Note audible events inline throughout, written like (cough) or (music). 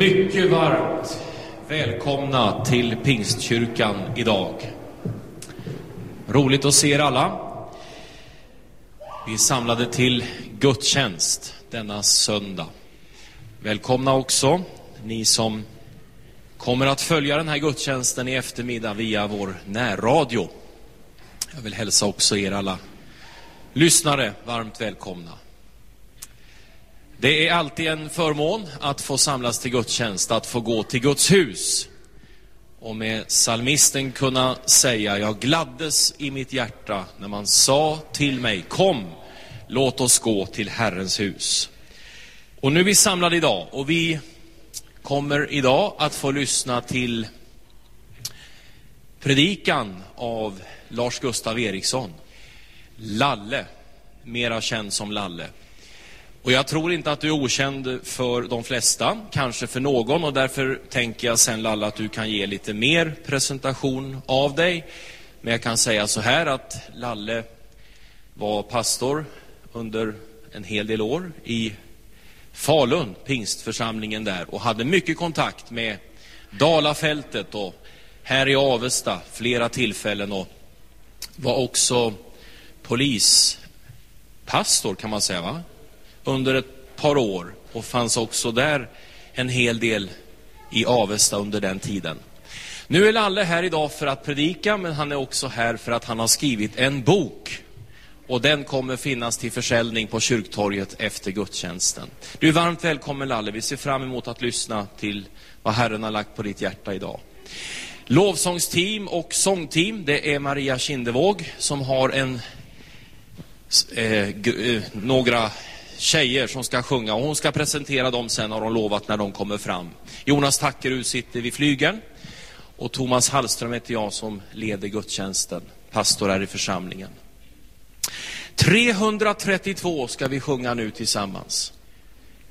Mycket varmt välkomna till Pingstkyrkan idag. Roligt att se er alla. Vi är samlade till gudstjänst denna söndag. Välkomna också ni som kommer att följa den här gudstjänsten i eftermiddag via vår närradio. Jag vill hälsa också er alla lyssnare varmt välkomna. Det är alltid en förmån att få samlas till gudstjänst, att få gå till Guds hus. Och med salmisten kunna säga, jag gladdes i mitt hjärta när man sa till mig, kom, låt oss gå till Herrens hus. Och nu är vi samlade idag och vi kommer idag att få lyssna till predikan av Lars Gustav Eriksson. Lalle, mera känd som Lalle. Och jag tror inte att du är okänd för de flesta, kanske för någon, och därför tänker jag sen Lalle att du kan ge lite mer presentation av dig. Men jag kan säga så här att Lalle var pastor under en hel del år i Falun, pingstförsamlingen där, och hade mycket kontakt med Dalafältet och här i Avesta flera tillfällen och var också polispastor kan man säga, va? Under ett par år och fanns också där en hel del i Avesta under den tiden. Nu är Lalle här idag för att predika, men han är också här för att han har skrivit en bok. Och den kommer finnas till försäljning på kyrktorget efter gudstjänsten. Du är varmt välkommen Lalle, vi ser fram emot att lyssna till vad Herren har lagt på ditt hjärta idag. Lovsångsteam och sångteam, det är Maria Kindevåg som har en, eh, eh, några tjejer som ska sjunga och hon ska presentera dem sen har hon lovat när de kommer fram. Jonas Tackerud sitter vid flygeln och Thomas Hallström heter jag som leder gudstjänsten, pastor här i församlingen. 332 ska vi sjunga nu tillsammans.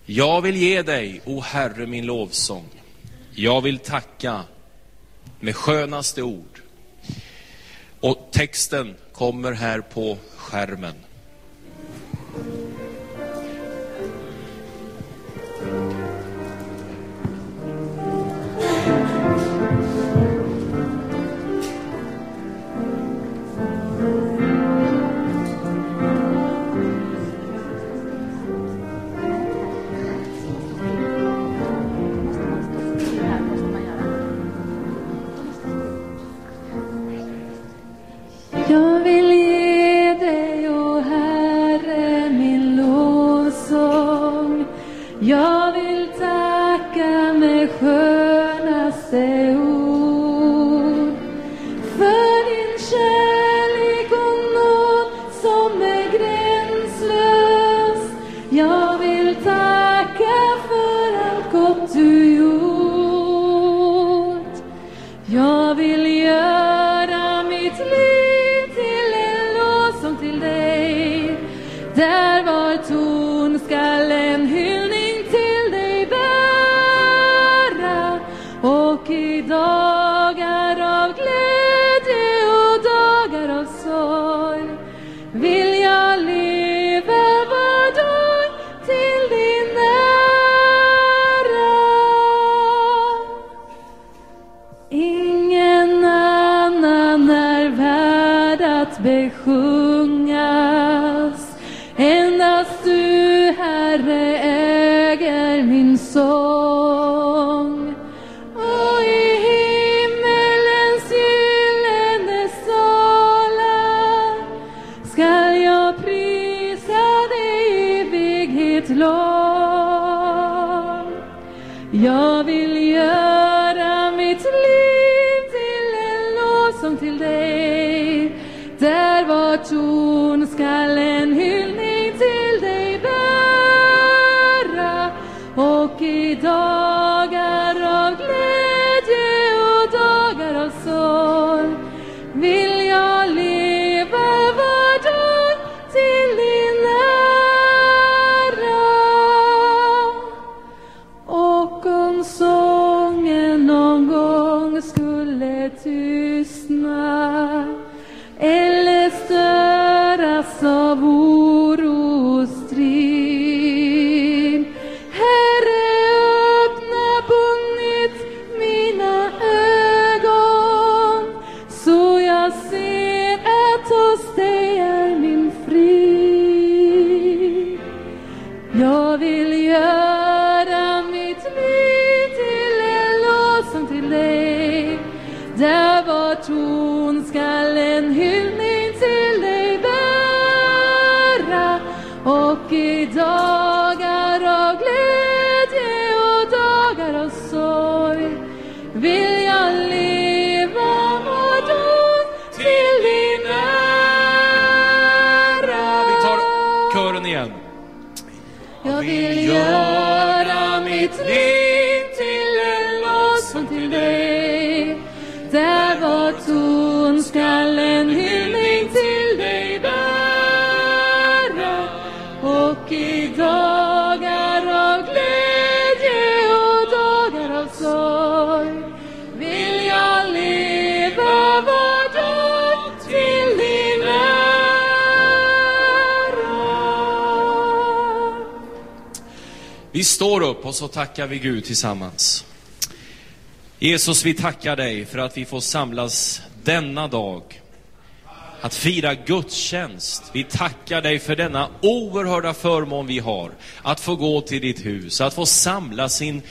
Jag vill ge dig, o Herre, min lovsång. Jag vill tacka med skönaste ord. Och texten kommer här på skärmen. Jag vill står upp och så tackar vi Gud tillsammans. Jesus, vi tackar dig för att vi får samlas denna dag. Att fira gudstjänst. Vi tackar dig för denna oerhörda förmån vi har. Att få gå till ditt hus, att få samla sin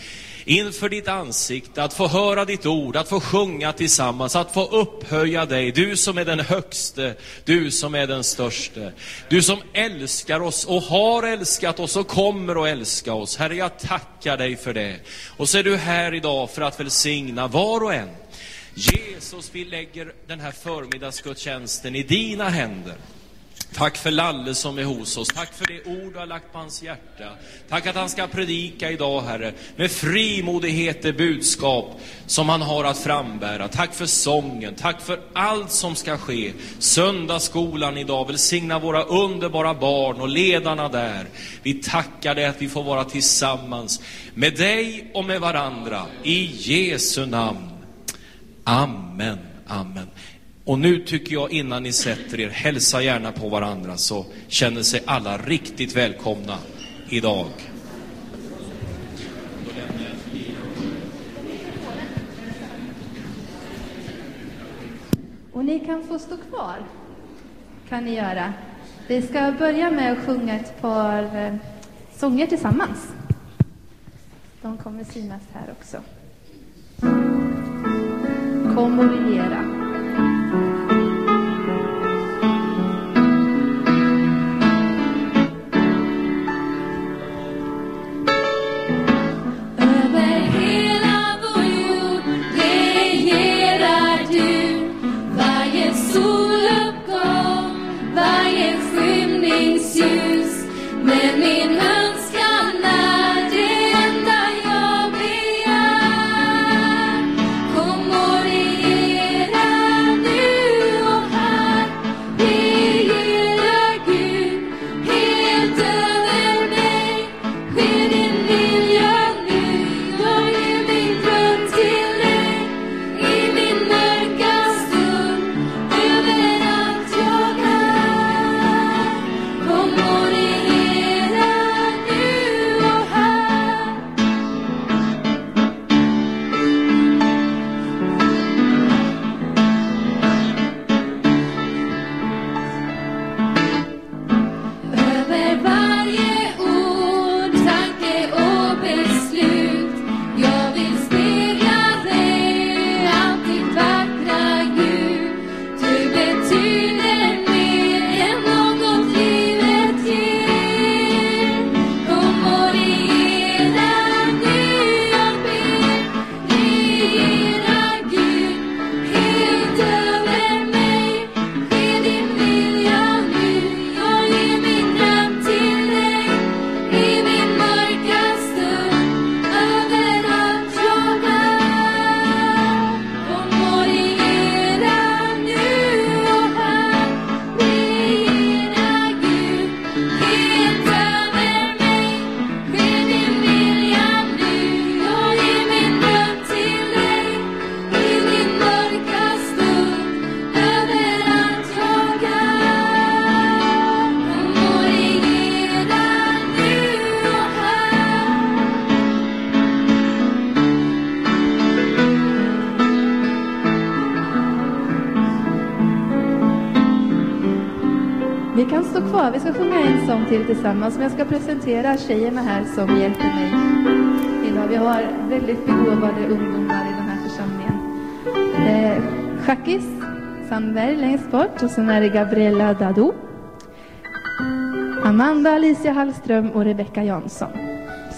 inför ditt ansikte, att få höra ditt ord, att få sjunga tillsammans, att få upphöja dig. Du som är den högste, du som är den störste. Du som älskar oss och har älskat oss och kommer att älska oss. Herre, jag tackar dig för det. Och så är du här idag för att välsigna var och en. Jesus, vi lägger den här förmiddagsgudstjänsten i dina händer. Tack för Lalle som är hos oss. Tack för det ord du har lagt på hans hjärta. Tack att han ska predika idag, Herre, med frimodighet det budskap som han har att frambära. Tack för sången. Tack för allt som ska ske. Söndagsskolan idag. Välsigna våra underbara barn och ledarna där. Vi tackar dig att vi får vara tillsammans med dig och med varandra. I Jesu namn. Amen, amen. Och nu tycker jag innan ni sätter er, hälsa gärna på varandra så känner sig alla riktigt välkomna idag. Och ni kan få stå kvar. Kan ni göra. Vi ska börja med att sjunga ett par eh, sånger tillsammans. De kommer synas här också. Kom och regera. Till tillsammans. Men jag ska presentera tjejerna här som hjälper mig idag. Vi har väldigt begåvade ungdomar i den här församlingen. Eh, Schackis Sandberg längst bort och sen är det Gabriella Dado. Amanda Alicia Hallström och Rebecka Jansson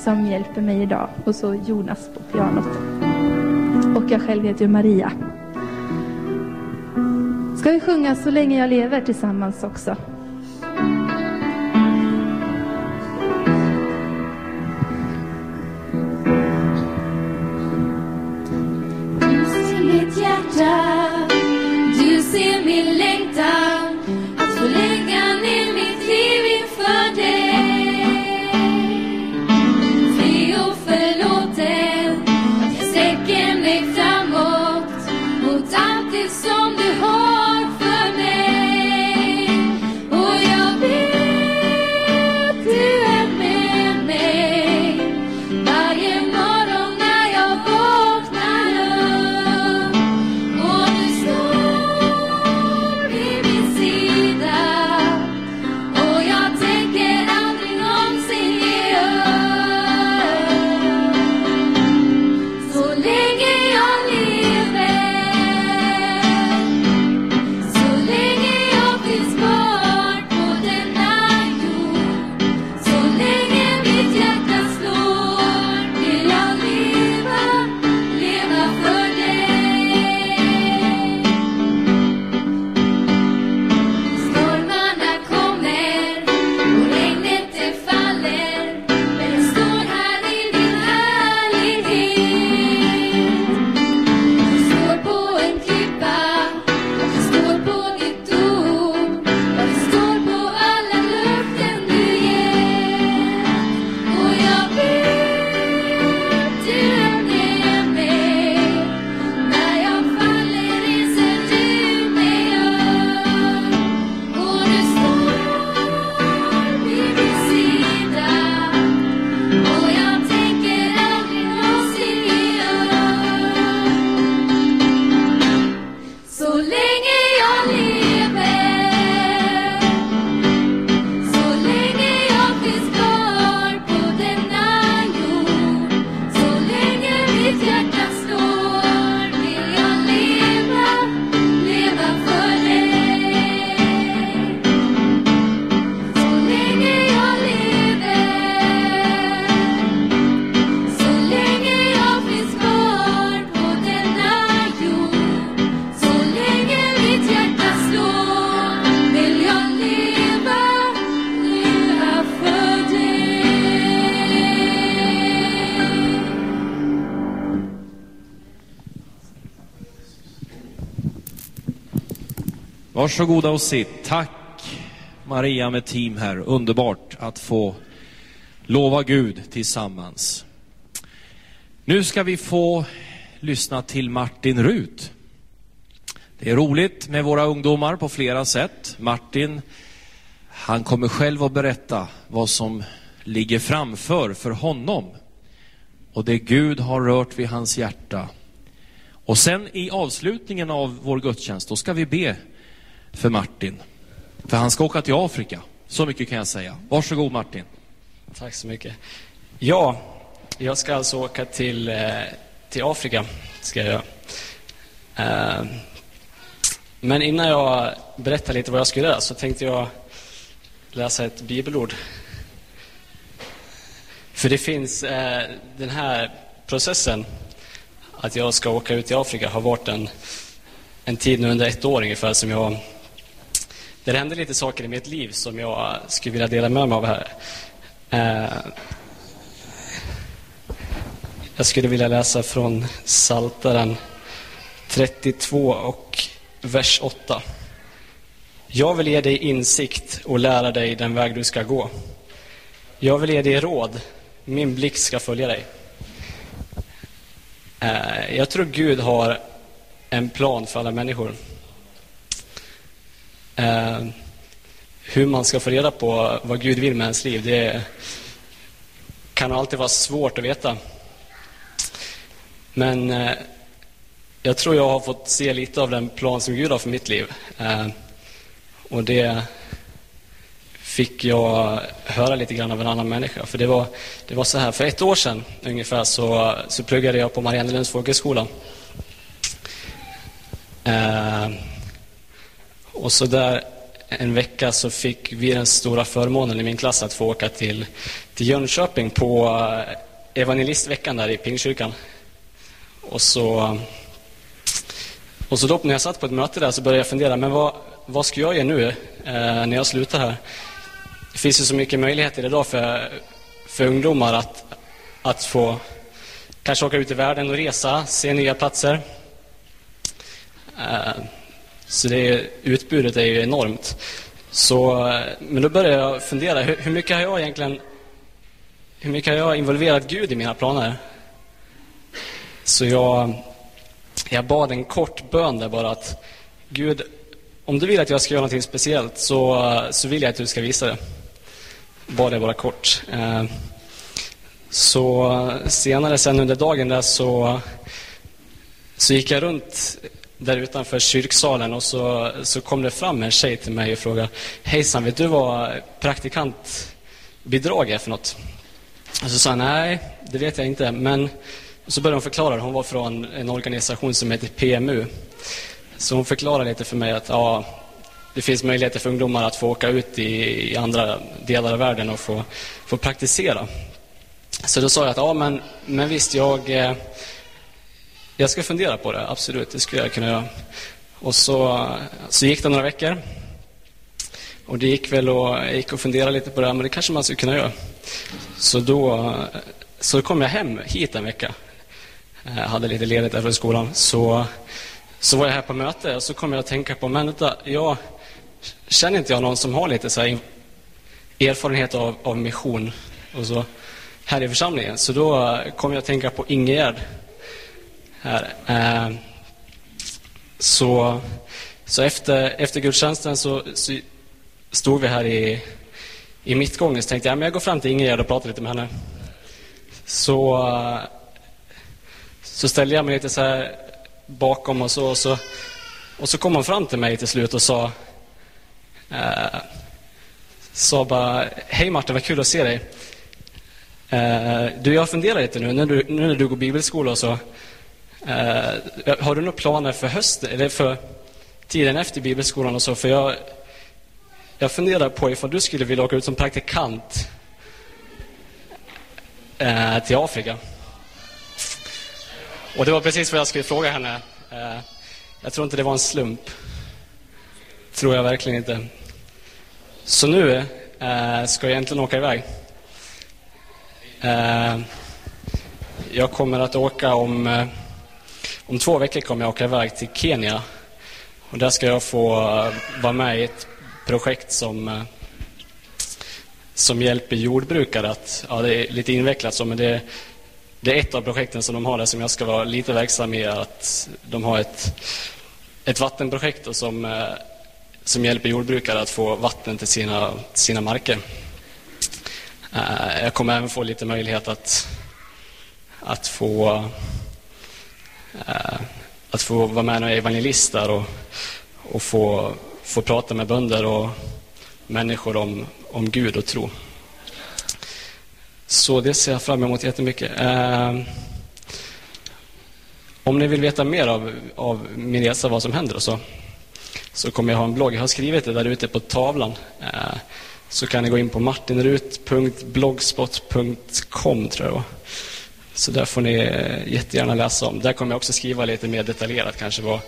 som hjälper mig idag. Och så Jonas på pianot. Och jag själv heter ju Maria. Ska vi sjunga Så länge jag lever tillsammans också? Varsågoda och sitt. Tack Maria med team här. Underbart att få lova Gud tillsammans. Nu ska vi få lyssna till Martin Rut. Det är roligt med våra ungdomar på flera sätt. Martin, han kommer själv att berätta vad som ligger framför för honom. Och det Gud har rört vid hans hjärta. Och sen i avslutningen av vår gudstjänst, då ska vi be för Martin. För han ska åka till Afrika. Så mycket kan jag säga. Varsågod Martin. Tack så mycket. Ja, jag ska alltså åka till, eh, till Afrika. Ska jag eh, Men innan jag berättar lite vad jag ska göra så tänkte jag läsa ett bibelord. För det finns eh, den här processen att jag ska åka ut i Afrika har varit en, en tid nu under ett år ungefär som jag det hände lite saker i mitt liv som jag skulle vilja dela med mig av här. Eh, jag skulle vilja läsa från Saltaren 32 och vers 8. Jag vill ge dig insikt och lära dig den väg du ska gå. Jag vill ge dig råd, min blick ska följa dig. Eh, jag tror Gud har en plan för alla människor. Eh, Hur man ska få reda på vad Gud vill med ens liv, det kan alltid vara svårt att veta. Men eh, jag tror jag har fått se lite av den plan som Gud har för mitt liv. Eh, Och det fick jag höra lite grann av en annan människa. För det var, det var så här, för ett år sedan ungefär så, så pluggade jag på Mariannelunds folkhögskola. Eh, och så där en vecka så fick vi den stora förmånen i min klass att få åka till, till Jönköping på eh, evangelistveckan där i Pingstkyrkan. Och så, och så då när jag satt på ett möte där så började jag fundera, men vad, vad ska jag göra nu eh, när jag slutar här? Det finns ju så mycket möjligheter idag för, för ungdomar att, att få kanske åka ut i världen och resa, se nya platser. Eh, så det, utbudet är ju enormt. Så, men då började jag fundera, hur, hur mycket har jag egentligen hur mycket har jag involverat Gud i mina planer? Så jag, jag bad en kort bön där bara att Gud, om du vill att jag ska göra någonting speciellt så, så vill jag att du ska visa det. Bad jag bara kort. Eh, så senare sen under dagen där så, så gick jag runt där utanför kyrksalen och så, så kom det fram en tjej till mig och frågade Hejsan, vet du vad praktikantbidrag är för något? Och så sa jag nej, det vet jag inte. Men så började hon förklara. Hon var från en organisation som heter PMU. Så hon förklarade lite för mig att ja, det finns möjligheter för ungdomar att få åka ut i, i andra delar av världen och få, få praktisera. Så då sa jag att ja, men, men visst, jag, eh, jag ska fundera på det. Absolut, det skulle jag kunna göra. Och så, så gick det några veckor. Och det gick väl och, jag gick och funderade lite på det, men det kanske man skulle kunna göra. Så då så kom jag hem hit en vecka. Jag hade lite ledigt efter skolan. Så, så var jag här på möte och så kom jag att tänka på, men vänta, jag känner inte jag någon som har lite så erfarenhet av, av mission och så här i församlingen. Så då kom jag att tänka på Ingegärd här. Eh, så, så efter, efter gudstjänsten så, så stod vi här i, i mittgången så tänkte jag men jag går fram till Ingegerd och pratar lite med henne. Så, så ställde jag mig lite så här bakom och så, och så, och så kom hon fram till mig till slut och sa eh, sa bara Hej Martin, vad kul att se dig. Eh, du, jag funderar lite nu, när du, nu när du går bibelskola och så. Eh, har du några planer för hösten, eller för tiden efter bibelskolan och så? För jag, jag funderar på ifall du skulle vilja åka ut som praktikant eh, till Afrika. Och det var precis vad jag skulle fråga henne. Eh, jag tror inte det var en slump. Tror jag verkligen inte. Så nu ska jag egentligen åka iväg. Jag kommer att åka om, eh, om två veckor kommer jag åka iväg till Kenya. Och där ska jag få eh, vara med i ett projekt som, eh, som hjälper jordbrukare att, ja det är lite invecklat så, men det, det är ett av projekten som de har där som jag ska vara lite verksam i. Att de har ett, ett vattenprojekt och som, eh, som hjälper jordbrukare att få vatten till sina, sina marker. Jag kommer även få lite möjlighet att, att få Eh, att få vara med några evangelister och, och få få prata med bönder och människor om, om Gud och tro. Så det ser jag fram emot jättemycket. Eh, om ni vill veta mer av, av min resa, vad som händer och så, så kommer jag ha en blogg. Jag har skrivit det där ute på tavlan. Eh, så kan ni gå in på martinrut.blogspot.com tror jag. Så där får ni eh, jättegärna läsa om. Där kommer jag också skriva lite mer detaljerat kanske vad,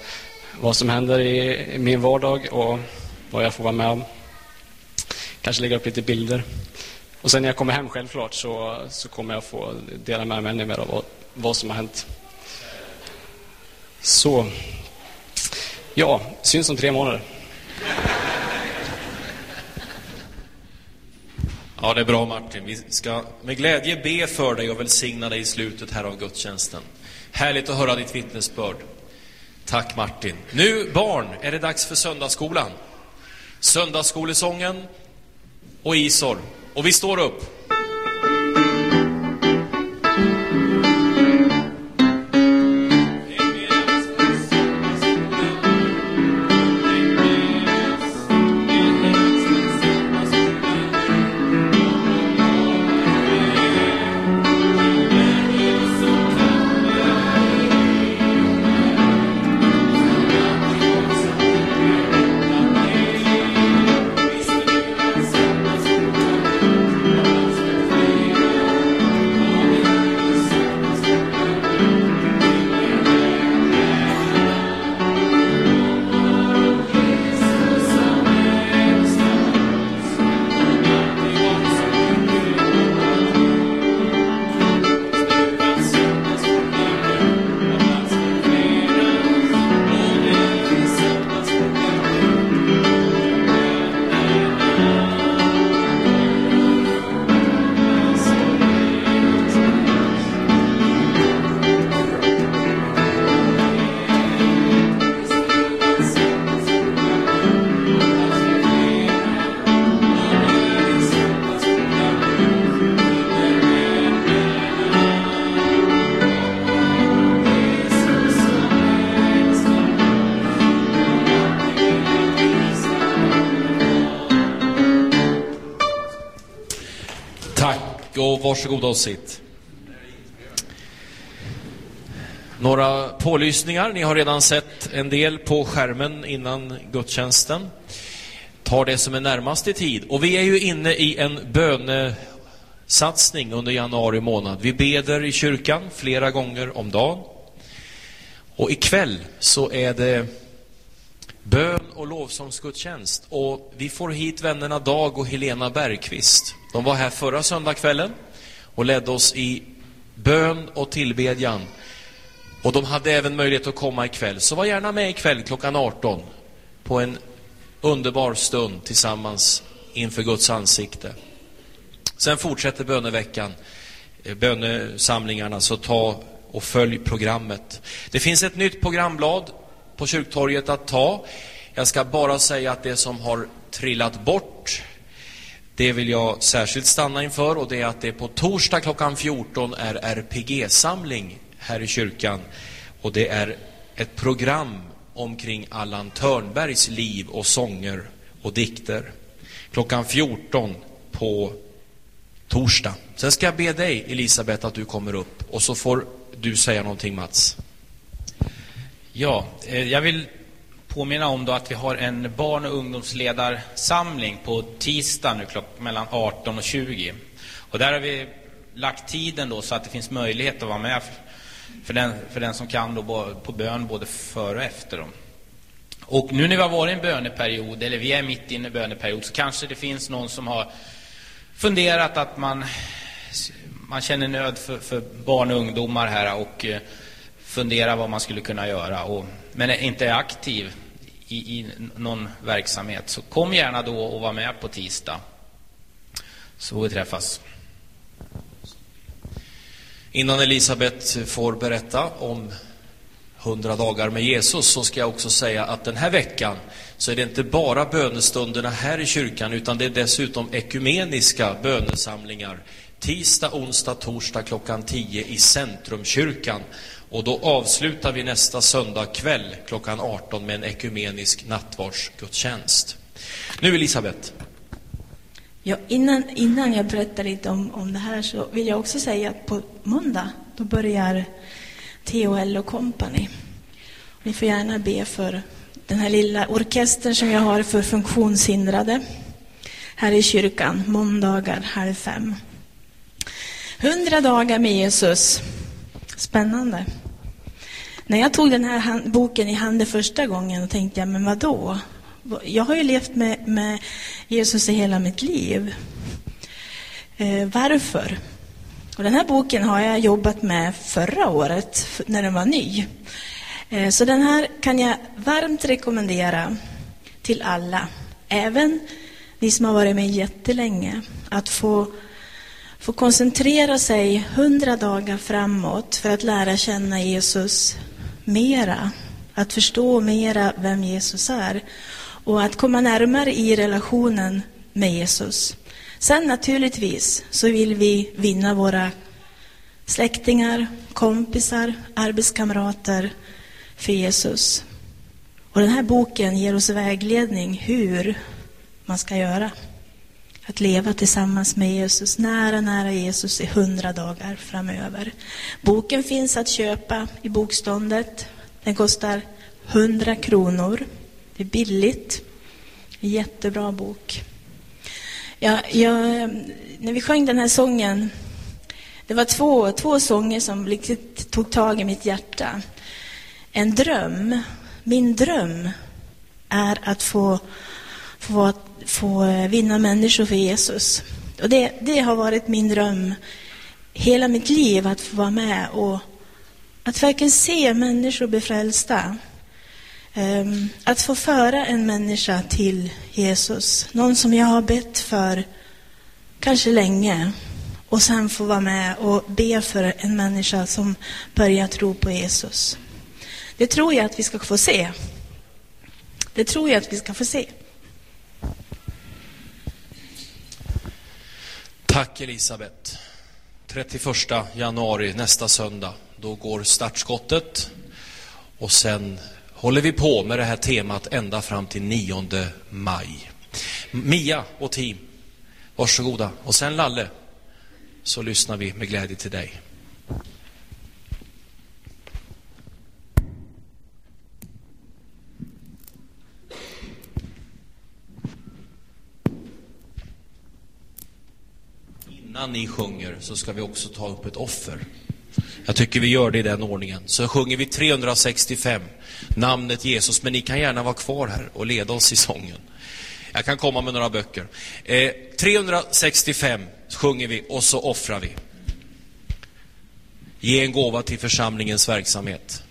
vad som händer i min vardag och vad jag får vara med om. Kanske lägga upp lite bilder. Och sen när jag kommer hem självklart så, så kommer jag få dela med mig ännu mer av vad, vad som har hänt. Så, ja, syns om tre månader. Ja, det är bra Martin. Vi ska med glädje be för dig och välsigna dig i slutet här av gudstjänsten. Härligt att höra ditt vittnesbörd. Tack Martin. Nu barn är det dags för söndagsskolan. Söndagsskolesången och Isor. Och vi står upp. Varsågoda och sitt. Några pålysningar. Ni har redan sett en del på skärmen innan gudstjänsten. Ta det som är närmast i tid. Och vi är ju inne i en bönesatsning under januari månad. Vi beder i kyrkan flera gånger om dagen. Och ikväll så är det bön och lovsångsgudstjänst. Och vi får hit vännerna Dag och Helena Bergqvist. De var här förra söndagskvällen och ledde oss i bön och tillbedjan. Och de hade även möjlighet att komma ikväll. Så var gärna med ikväll klockan 18 på en underbar stund tillsammans inför Guds ansikte. Sen fortsätter böneveckan, eh, bönesamlingarna, så ta och följ programmet. Det finns ett nytt programblad på kyrktorget att ta. Jag ska bara säga att det som har trillat bort, det vill jag särskilt stanna inför och det är att det på torsdag klockan 14 är RPG-samling här i kyrkan. Och det är ett program omkring Allan Törnbergs liv och sånger och dikter. Klockan 14 på torsdag. Sen ska jag be dig, Elisabeth, att du kommer upp och så får du säga någonting, Mats. Ja, eh, jag vill påminna om då att vi har en barn och ungdomsledarsamling på tisdag nu mellan 18 och 20. Och där har vi lagt tiden då så att det finns möjlighet att vara med för den, för den som kan då på bön både före och efter. Dem. Och nu när vi har varit i en böneperiod, eller vi är mitt inne i en böneperiod, så kanske det finns någon som har funderat att man, man känner nöd för, för barn och ungdomar här och eh, funderar vad man skulle kunna göra, och, men inte är aktiv i, i någon verksamhet. Så kom gärna då och var med på tisdag, så vi träffas. Innan Elisabet får berätta om 100 dagar med Jesus så ska jag också säga att den här veckan så är det inte bara bönestunderna här i kyrkan utan det är dessutom ekumeniska bönesamlingar tisdag, onsdag, torsdag klockan 10 i Centrumkyrkan. Och då avslutar vi nästa söndag kväll klockan 18 med en ekumenisk nattvardsgudstjänst. Nu Elisabet. Ja, innan, innan jag berättar lite om, om det här så vill jag också säga att på måndag då börjar THL och Company. Ni får gärna be för den här lilla orkestern som jag har för funktionshindrade här i kyrkan, måndagar halv fem. Hundra dagar med Jesus. Spännande. När jag tog den här boken i handen första gången tänkte jag, men vad då? Jag har ju levt med, med Jesus i hela mitt liv. Eh, varför? Och den här boken har jag jobbat med förra året, när den var ny. Eh, så den här kan jag varmt rekommendera till alla, även ni som har varit med jättelänge, att få, få koncentrera sig hundra dagar framåt för att lära känna Jesus mera, att förstå mera vem Jesus är och att komma närmare i relationen med Jesus. Sen naturligtvis så vill vi vinna våra släktingar, kompisar, arbetskamrater för Jesus. Och den här boken ger oss vägledning hur man ska göra. Att leva tillsammans med Jesus, nära, nära Jesus i hundra dagar framöver. Boken finns att köpa i bokståndet. Den kostar 100 kronor. Det är billigt. En jättebra bok. Ja, jag, när vi sjöng den här sången, det var två, två sånger som riktigt tog tag i mitt hjärta. En dröm, min dröm är att få, få, få eh, vinna människor för Jesus. Och det, det har varit min dröm hela mitt liv, att få vara med och att verkligen se människor bli frälsta. Ehm, att få föra en människa till Jesus, någon som jag har bett för kanske länge och sen få vara med och be för en människa som börjar tro på Jesus. Det tror jag att vi ska få se. Det tror jag att vi ska få se. Tack Elisabet. 31 januari, nästa söndag, då går startskottet. Och sen håller vi på med det här temat ända fram till 9 maj. Mia och team, varsågoda. Och sen Lalle, så lyssnar vi med glädje till dig. innan ni sjunger så ska vi också ta upp ett offer. Jag tycker vi gör det i den ordningen. Så sjunger vi 365, namnet Jesus, men ni kan gärna vara kvar här och leda oss i sången. Jag kan komma med några böcker. Eh, 365 sjunger vi och så offrar vi. Ge en gåva till församlingens verksamhet.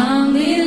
Come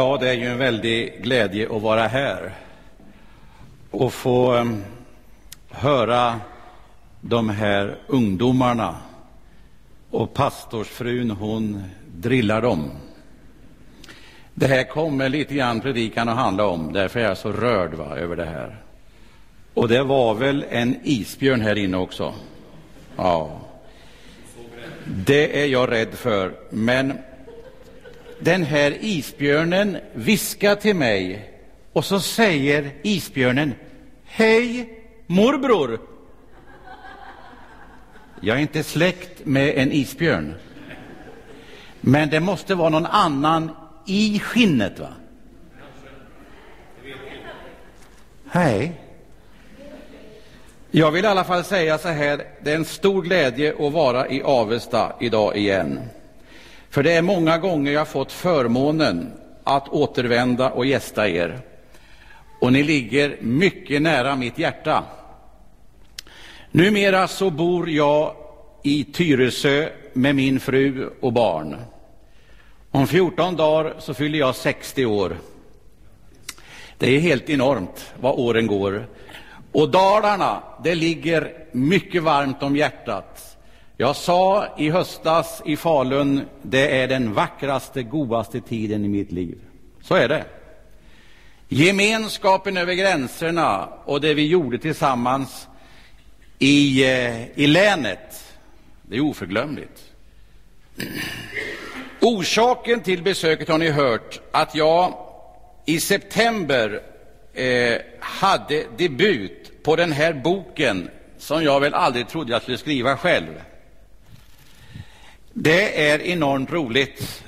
Ja, det är ju en väldig glädje att vara här och få um, höra de här ungdomarna. Och pastorsfrun, hon drillar dem. Det här kommer lite grann predikan att handla om, därför är jag så rörd va, över det här. Och det var väl en isbjörn här inne också? Ja. Det är jag rädd för, men den här isbjörnen viskar till mig och så säger isbjörnen Hej morbror! Jag är inte släkt med en isbjörn. Men det måste vara någon annan i skinnet, va? Nej. Jag vill i alla fall säga så här, det är en stor glädje att vara i Avesta idag igen. För det är många gånger jag fått förmånen att återvända och gästa er. Och ni ligger mycket nära mitt hjärta. Numera så bor jag i Tyresö med min fru och barn. Om 14 dagar så fyller jag 60 år. Det är helt enormt vad åren går. Och Dalarna, det ligger mycket varmt om hjärtat. Jag sa i höstas i Falun, det är den vackraste, godaste tiden i mitt liv. Så är det. Gemenskapen över gränserna och det vi gjorde tillsammans i, eh, i länet, det är oförglömligt. Orsaken till besöket har ni hört, att jag i september eh, hade debut på den här boken som jag väl aldrig trodde jag skulle skriva själv. Det är enormt roligt.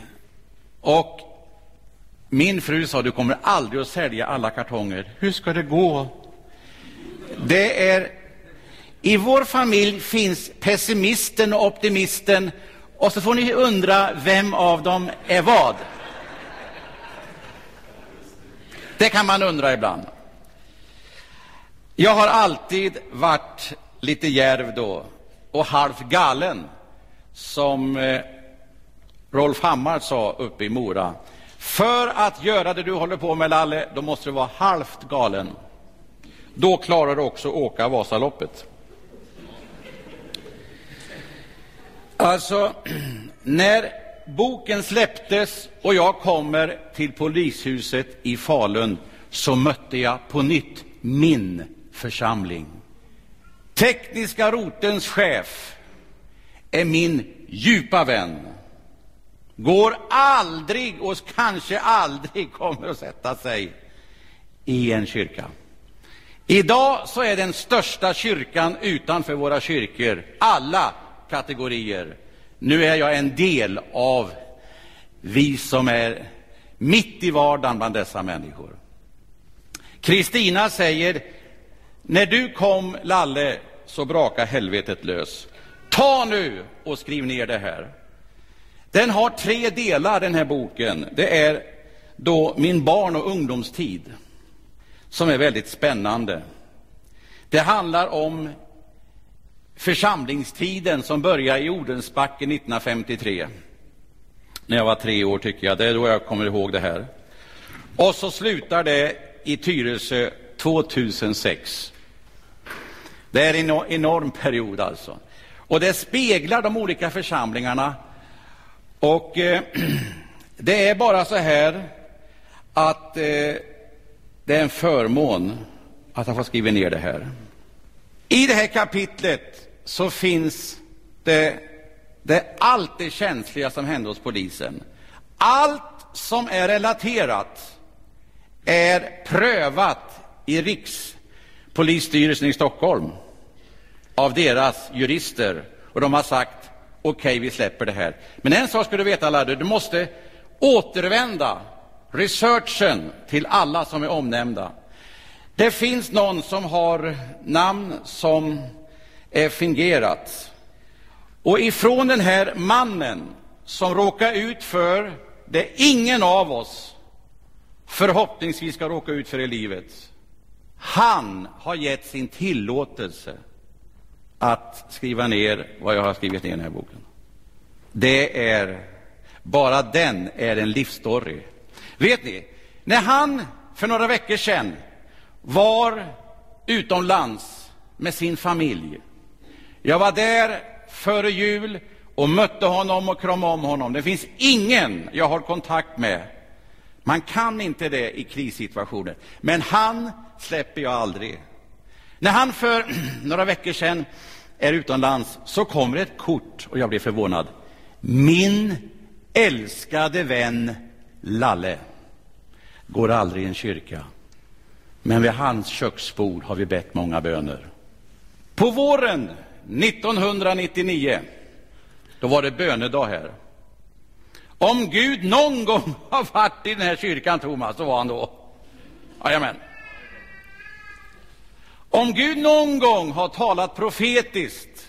Och min fru sa, du kommer aldrig att sälja alla kartonger. Hur ska det gå? Det är... I vår familj finns pessimisten och optimisten och så får ni undra vem av dem är vad. Det kan man undra ibland. Jag har alltid varit lite järv då och halvt galen som eh, Rolf Hammar sa uppe i Mora. För att göra det du håller på med, Lalle, då måste du vara halvt galen. Då klarar du också åka Vasaloppet. Alltså, (clears throat) när boken släpptes och jag kommer till polishuset i Falun så mötte jag på nytt min församling. Tekniska rotens chef är min djupa vän. Går aldrig och kanske aldrig kommer att sätta sig i en kyrka. Idag så är den största kyrkan utanför våra kyrkor, alla kategorier. Nu är jag en del av vi som är mitt i vardagen bland dessa människor. Kristina säger, när du kom, Lalle, så braka helvetet lös. Ta nu och skriv ner det här. Den har tre delar, den här boken. Det är då min barn och ungdomstid, som är väldigt spännande. Det handlar om församlingstiden som började i Odensbacken 1953. När jag var tre år, tycker jag. Det är då jag kommer ihåg det här. Och så slutar det i Tyresö 2006. Det är en enorm period, alltså. Och det speglar de olika församlingarna. Och eh, (clears throat) det är bara så här att eh, det är en förmån att ha fått skriva ner det här. I det här kapitlet så finns det, det allt det känsliga som hände hos polisen. Allt som är relaterat är prövat i Rikspolisstyrelsen i Stockholm av deras jurister och de har sagt okej, okay, vi släpper det här. Men en sak ska du veta, Laddu, du måste återvända researchen till alla som är omnämnda. Det finns någon som har namn som är fingerat. Och ifrån den här mannen som råkar ut för det ingen av oss förhoppningsvis ska råka ut för i livet. Han har gett sin tillåtelse att skriva ner vad jag har skrivit ner i den här boken. Det är, bara den är en livsstory. Vet ni, när han för några veckor sedan var utomlands med sin familj. Jag var där före jul och mötte honom och kramade om honom. Det finns ingen jag har kontakt med. Man kan inte det i krissituationer. Men han släpper jag aldrig. När han för (clears throat) några veckor sedan är utomlands så kommer ett kort och jag blir förvånad. Min älskade vän Lalle går aldrig i en kyrka. Men vid hans köksbord har vi bett många böner. På våren 1999, då var det bönedag här. Om Gud någon gång har varit i den här kyrkan, Thomas, så var han då. Jajamän. Om Gud någon gång har talat profetiskt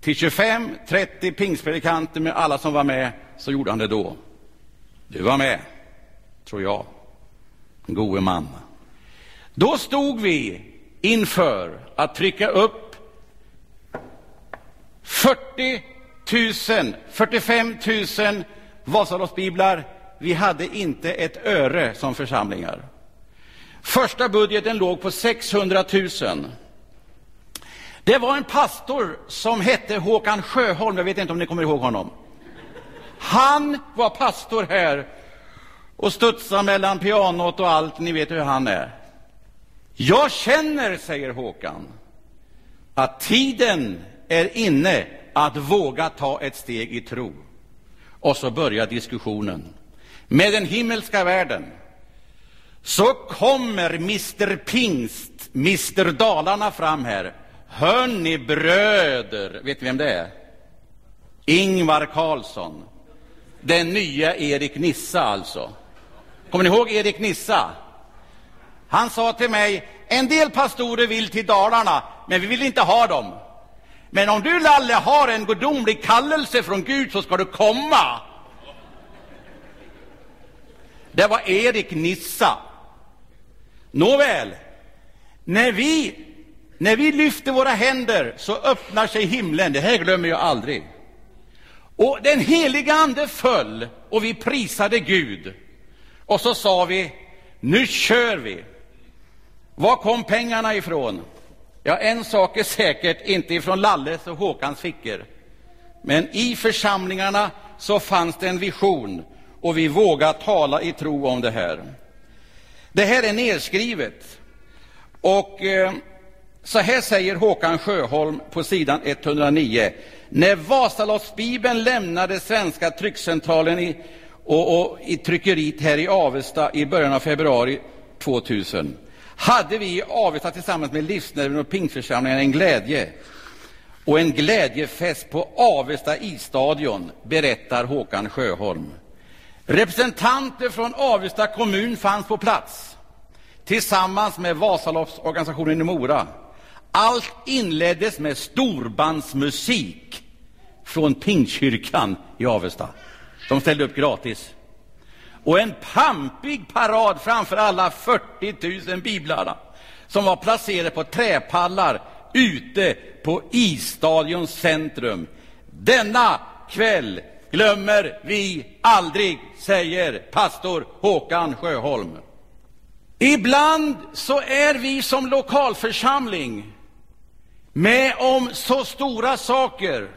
till 25-30 pingstpredikanter med alla som var med, så gjorde han det då. Du var med, tror jag. En gode man. Då stod vi inför att trycka upp 40 000, 45 000 Vasaloppsbiblar. Vi hade inte ett öre som församlingar. Första budgeten låg på 600 000. Det var en pastor som hette Håkan Sjöholm, jag vet inte om ni kommer ihåg honom. Han var pastor här och studsade mellan pianot och allt, ni vet hur han är. Jag känner, säger Håkan, att tiden är inne att våga ta ett steg i tro. Och så börjar diskussionen. Med den himmelska världen så kommer Mr Pingst, Mr Dalarna fram här. Hör ni bröder, vet ni vem det är? Ingvar Carlsson. Den nya Erik Nissa alltså. Kommer ni ihåg Erik Nissa? Han sa till mig, en del pastorer vill till Dalarna, men vi vill inte ha dem. Men om du, Lalle, har en gudomlig kallelse från Gud så ska du komma. Det var Erik Nissa. Nåväl, när vi, när vi lyfter våra händer så öppnar sig himlen. Det här glömmer jag aldrig. Och den heliga Ande föll och vi prisade Gud. Och så sa vi, nu kör vi. Var kom pengarna ifrån? Ja, en sak är säkert, inte ifrån Lalles och Håkans fickor. Men i församlingarna så fanns det en vision och vi vågade tala i tro om det här. Det här är nedskrivet. Och eh, så här säger Håkan Sjöholm på sidan 109. När Vasaloppsbibeln lämnade Svenska tryckcentralen i, och, och, i tryckeriet här i Avesta i början av februari 2000 hade vi i Avesta tillsammans med Livsnerven och Pingstförsamlingen en glädje och en glädjefest på Avesta isstadion, berättar Håkan Sjöholm. Representanter från Avesta kommun fanns på plats tillsammans med Vasaloppsorganisationen i Mora. Allt inleddes med storbandsmusik från Pingstkyrkan i Avesta. De ställde upp gratis. Och en pampig parad framför alla 40 000 biblarna som var placerade på träpallar ute på isstadions centrum. Denna kväll glömmer vi aldrig, säger pastor Håkan Sjöholm. Ibland så är vi som lokalförsamling med om så stora saker.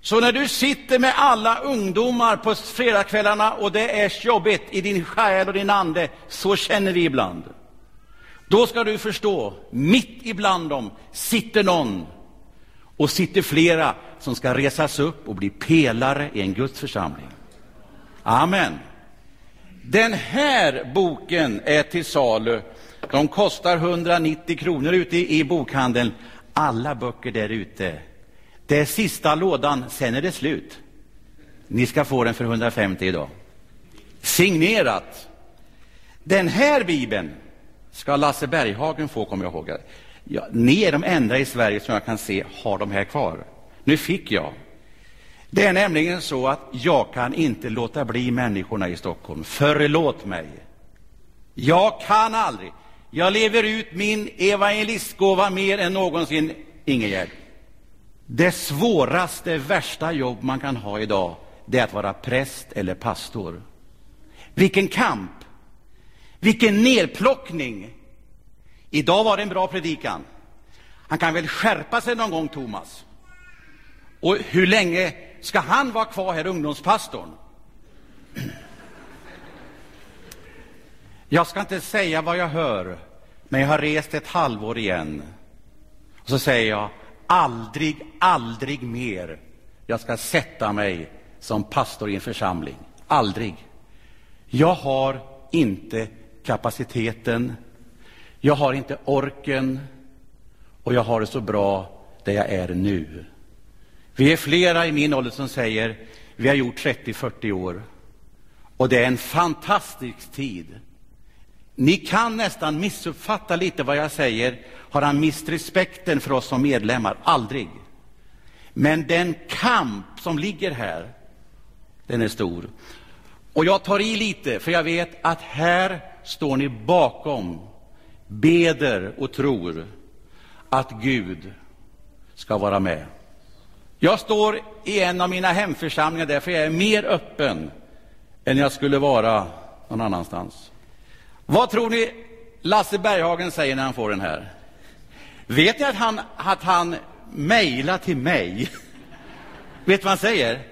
Så när du sitter med alla ungdomar på fredagskvällarna och det är jobbigt i din själ och din ande, så känner vi ibland. Då ska du förstå, mitt ibland dem sitter någon och sitter flera som ska resas upp och bli pelare i en Guds församling. Amen. Den här boken är till salu. De kostar 190 kronor ute i bokhandeln. Alla böcker där ute. Det är sista lådan, sen är det slut. Ni ska få den för 150 idag. Signerat. Den här bibeln ska Lasse Berghagen få, kommer jag ihåg. Ja, ni är de enda i Sverige som jag kan se har de här kvar. Nu fick jag. Det är nämligen så att jag kan inte låta bli människorna i Stockholm. Förlåt mig. Jag kan aldrig. Jag lever ut min evangelistgåva mer än någonsin, Ingegerd. Det svåraste, värsta jobb man kan ha idag, det är att vara präst eller pastor. Vilken kamp! Vilken nedplockning! Idag var det en bra predikan. Han kan väl skärpa sig någon gång, Thomas? Och hur länge ska han vara kvar här, ungdomspastorn? Jag ska inte säga vad jag hör, men jag har rest ett halvår igen. Och så säger jag, aldrig, aldrig mer jag ska sätta mig som pastor i en församling. Aldrig. Jag har inte kapaciteten, jag har inte orken och jag har det så bra där jag är nu. Vi är flera i min ålder som säger vi har gjort 30-40 år och det är en fantastisk tid. Ni kan nästan missuppfatta lite vad jag säger. Har han mist respekten för oss som medlemmar? Aldrig. Men den kamp som ligger här, den är stor. Och jag tar i lite, för jag vet att här står ni bakom, beder och tror att Gud ska vara med. Jag står i en av mina hemförsamlingar därför jag är mer öppen än jag skulle vara någon annanstans. Vad tror ni Lasse Berghagen säger när han får den här? Vet ni att han, att han mejlar till mig? (laughs) Vet vad han säger?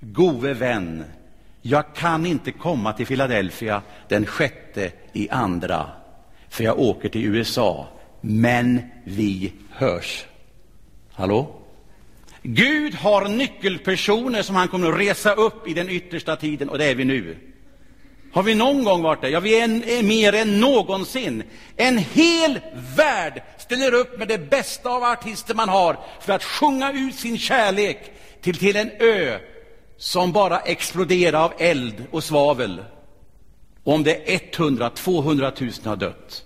Gove vän, jag kan inte komma till Philadelphia den sjätte i andra, för jag åker till USA. Men vi hörs. Hallå? Gud har nyckelpersoner som han kommer att resa upp i den yttersta tiden, och det är vi nu. Har vi någon gång varit där? Ja, vi är, en, är mer än någonsin. En hel värld ställer upp med det bästa av artister man har för att sjunga ut sin kärlek till, till en ö som bara exploderar av eld och svavel. Och om det är 100 200 000 har dött.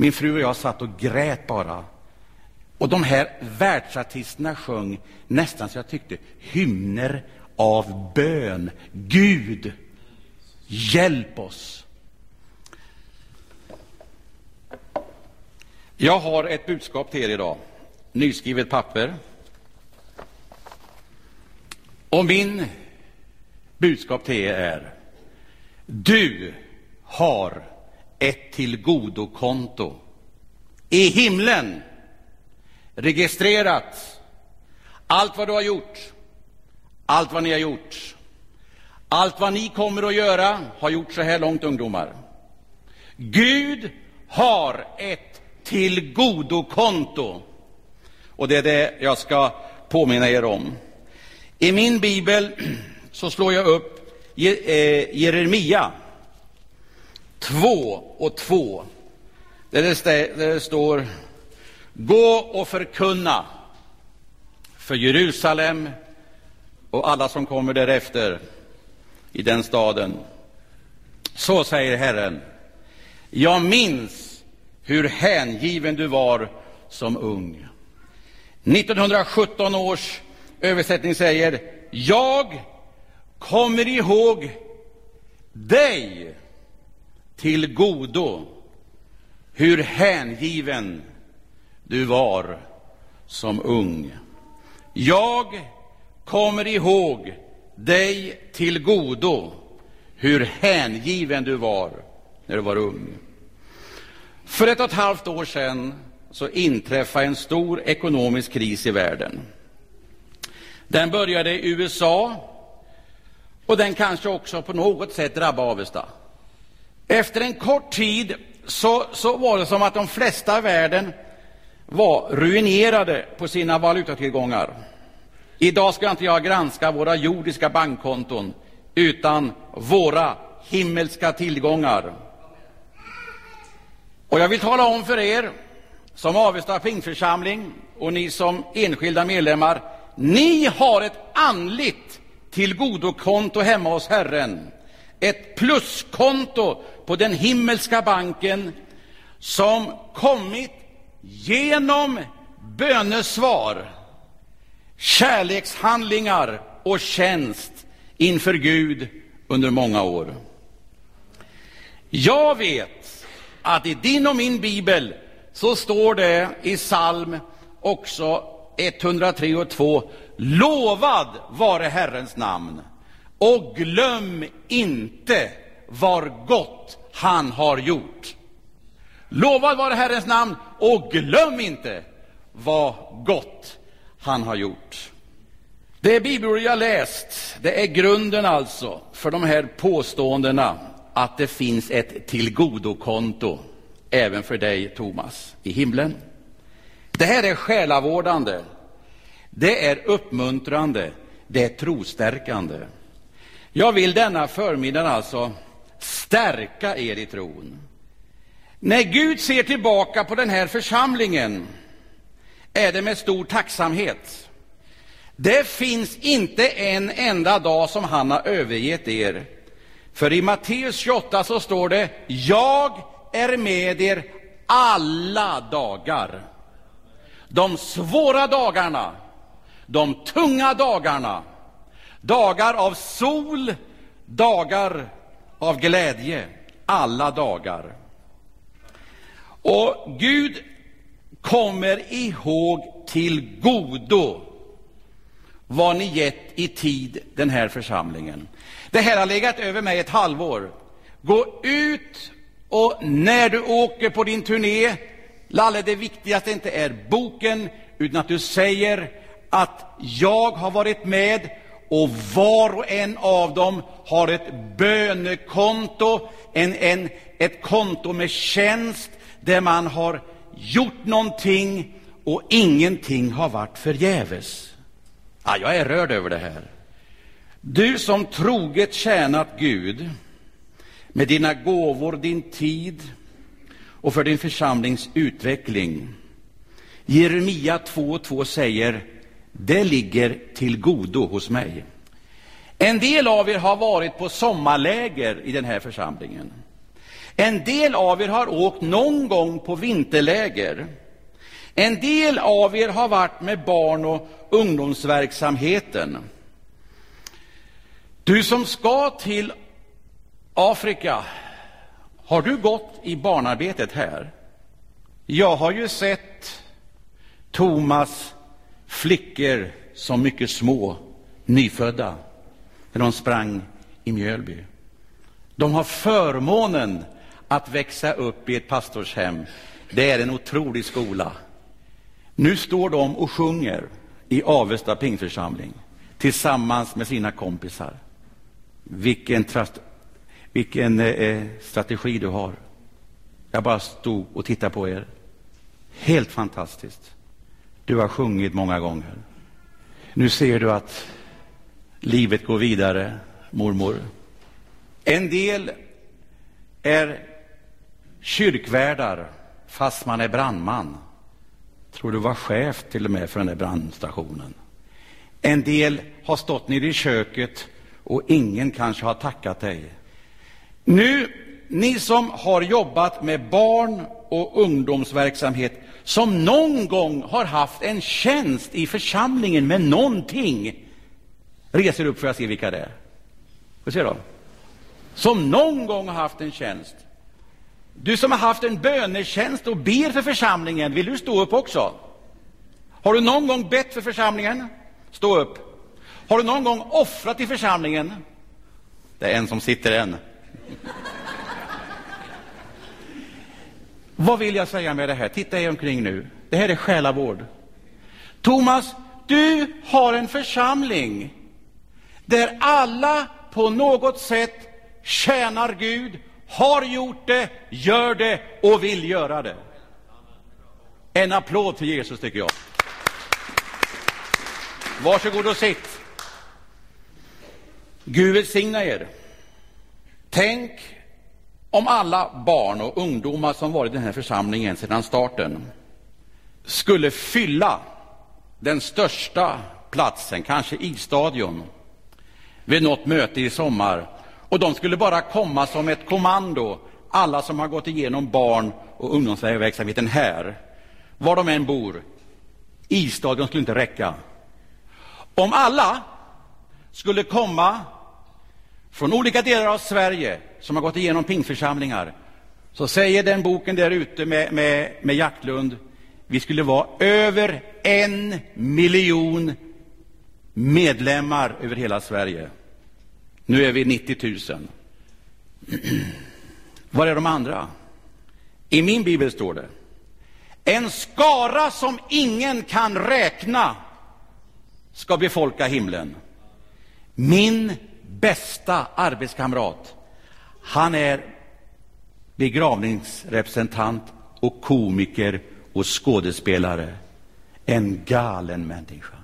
Min fru och jag satt och grät bara. Och de här världsartisterna sjöng nästan så jag tyckte hymner av bön. Gud, hjälp oss. Jag har ett budskap till er idag. Nyskrivet papper. Och min budskap till er är Du har ett tillgodokonto i himlen registrerat allt vad du har gjort, allt vad ni har gjort, allt vad ni kommer att göra, har gjort så här långt, ungdomar. Gud har ett tillgodokonto. Och det är det jag ska påminna er om. I min bibel så slår jag upp eh, Jeremia 2 och 2. Där det, står Gå och förkunna för Jerusalem och alla som kommer därefter i den staden. Så säger Herren. Jag minns hur hängiven du var som ung. 1917 års översättning säger Jag kommer ihåg dig till godo hur hängiven du var som ung. Jag kommer ihåg dig till godo hur hängiven du var när du var ung. För ett och ett halvt år sedan så inträffade en stor ekonomisk kris i världen. Den började i USA och den kanske också på något sätt drabbade Avesta. Efter en kort tid så, så var det som att de flesta i världen var ruinerade på sina valutatillgångar. Idag ska inte jag granska våra jordiska bankkonton, utan våra himmelska tillgångar. Och jag vill tala om för er som Avesta pingstförsamling och ni som enskilda medlemmar, ni har ett andligt tillgodokonto hemma hos Herren. Ett pluskonto på den himmelska banken som kommit genom bönesvar, kärlekshandlingar och tjänst inför Gud under många år. Jag vet att i din och min bibel så står det i psalm också 103 och 2. Lovad vare Herrens namn och glöm inte var gott han har gjort. Lovad vare Herrens namn och glöm inte vad gott han har gjort. Det bibelord jag läst, det är grunden alltså för de här påståendena att det finns ett tillgodokonto även för dig, Thomas, i himlen. Det här är själavårdande, det är uppmuntrande, det är trostärkande. Jag vill denna förmiddag alltså stärka er i tron. När Gud ser tillbaka på den här församlingen är det med stor tacksamhet. Det finns inte en enda dag som han har övergett er. För i Matteus 28 så står det Jag är med er alla dagar. De svåra dagarna, de tunga dagarna, dagar av sol, dagar av glädje, alla dagar. Och Gud kommer ihåg till godo vad ni gett i tid den här församlingen. Det här har legat över mig ett halvår. Gå ut och när du åker på din turné, Lalle, det viktigaste inte är boken, utan att du säger att jag har varit med och var och en av dem har ett bönekonto, en, en, ett konto med tjänst där man har gjort någonting och ingenting har varit förgäves. Ja, jag är rörd över det här. Du som troget tjänat Gud med dina gåvor, din tid och för din församlings utveckling. Jeremia 2.2 säger, det ligger till godo hos mig. En del av er har varit på sommarläger i den här församlingen. En del av er har åkt någon gång på vinterläger. En del av er har varit med barn och ungdomsverksamheten. Du som ska till Afrika, har du gått i barnarbetet här? Jag har ju sett Thomas flickor som mycket små, nyfödda, när de sprang i Mjölby. De har förmånen att växa upp i ett pastorshem. Det är en otrolig skola. Nu står de och sjunger i Avesta pingförsamling tillsammans med sina kompisar. Vilken, trast, vilken eh, eh, strategi du har. Jag bara stod och tittade på er. Helt fantastiskt. Du har sjungit många gånger. Nu ser du att livet går vidare, mormor. En del är kyrkvärdar fast man är brandman. Tror du var chef till och med för den där brandstationen. En del har stått nere i köket och ingen kanske har tackat dig. Nu, ni som har jobbat med barn och ungdomsverksamhet som någon gång har haft en tjänst i församlingen med någonting. Reser upp för att se vilka det är. Får se då. Som någon gång har haft en tjänst. Du som har haft en bönetjänst och ber för församlingen, vill du stå upp också? Har du någon gång bett för församlingen? Stå upp. Har du någon gång offrat i församlingen? Det är en som sitter än. Vad vill jag säga med det här? Titta er omkring nu. Det här är själavård. Thomas, du har en församling där alla på något sätt tjänar Gud, har gjort det, gör det och vill göra det. En applåd till Jesus, tycker jag. Varsågod och sitt. Gud välsigna er. Tänk om alla barn och ungdomar som varit i den här församlingen sedan starten skulle fylla den största platsen, kanske isstadion, vid något möte i sommar. Och de skulle bara komma som ett kommando, alla som har gått igenom barn och ungdomsverksamheten här, var de än bor. Isstadion skulle inte räcka. Om alla skulle komma från olika delar av Sverige som har gått igenom pingstförsamlingar, så säger den boken där ute med, med, med Jacklund, vi skulle vara över en miljon medlemmar över hela Sverige. Nu är vi 90 000. (clears throat) Var är de andra? I min bibel står det en skara som ingen kan räkna ska befolka himlen. Min bästa arbetskamrat, han är begravningsrepresentant och komiker och skådespelare. En galen människa.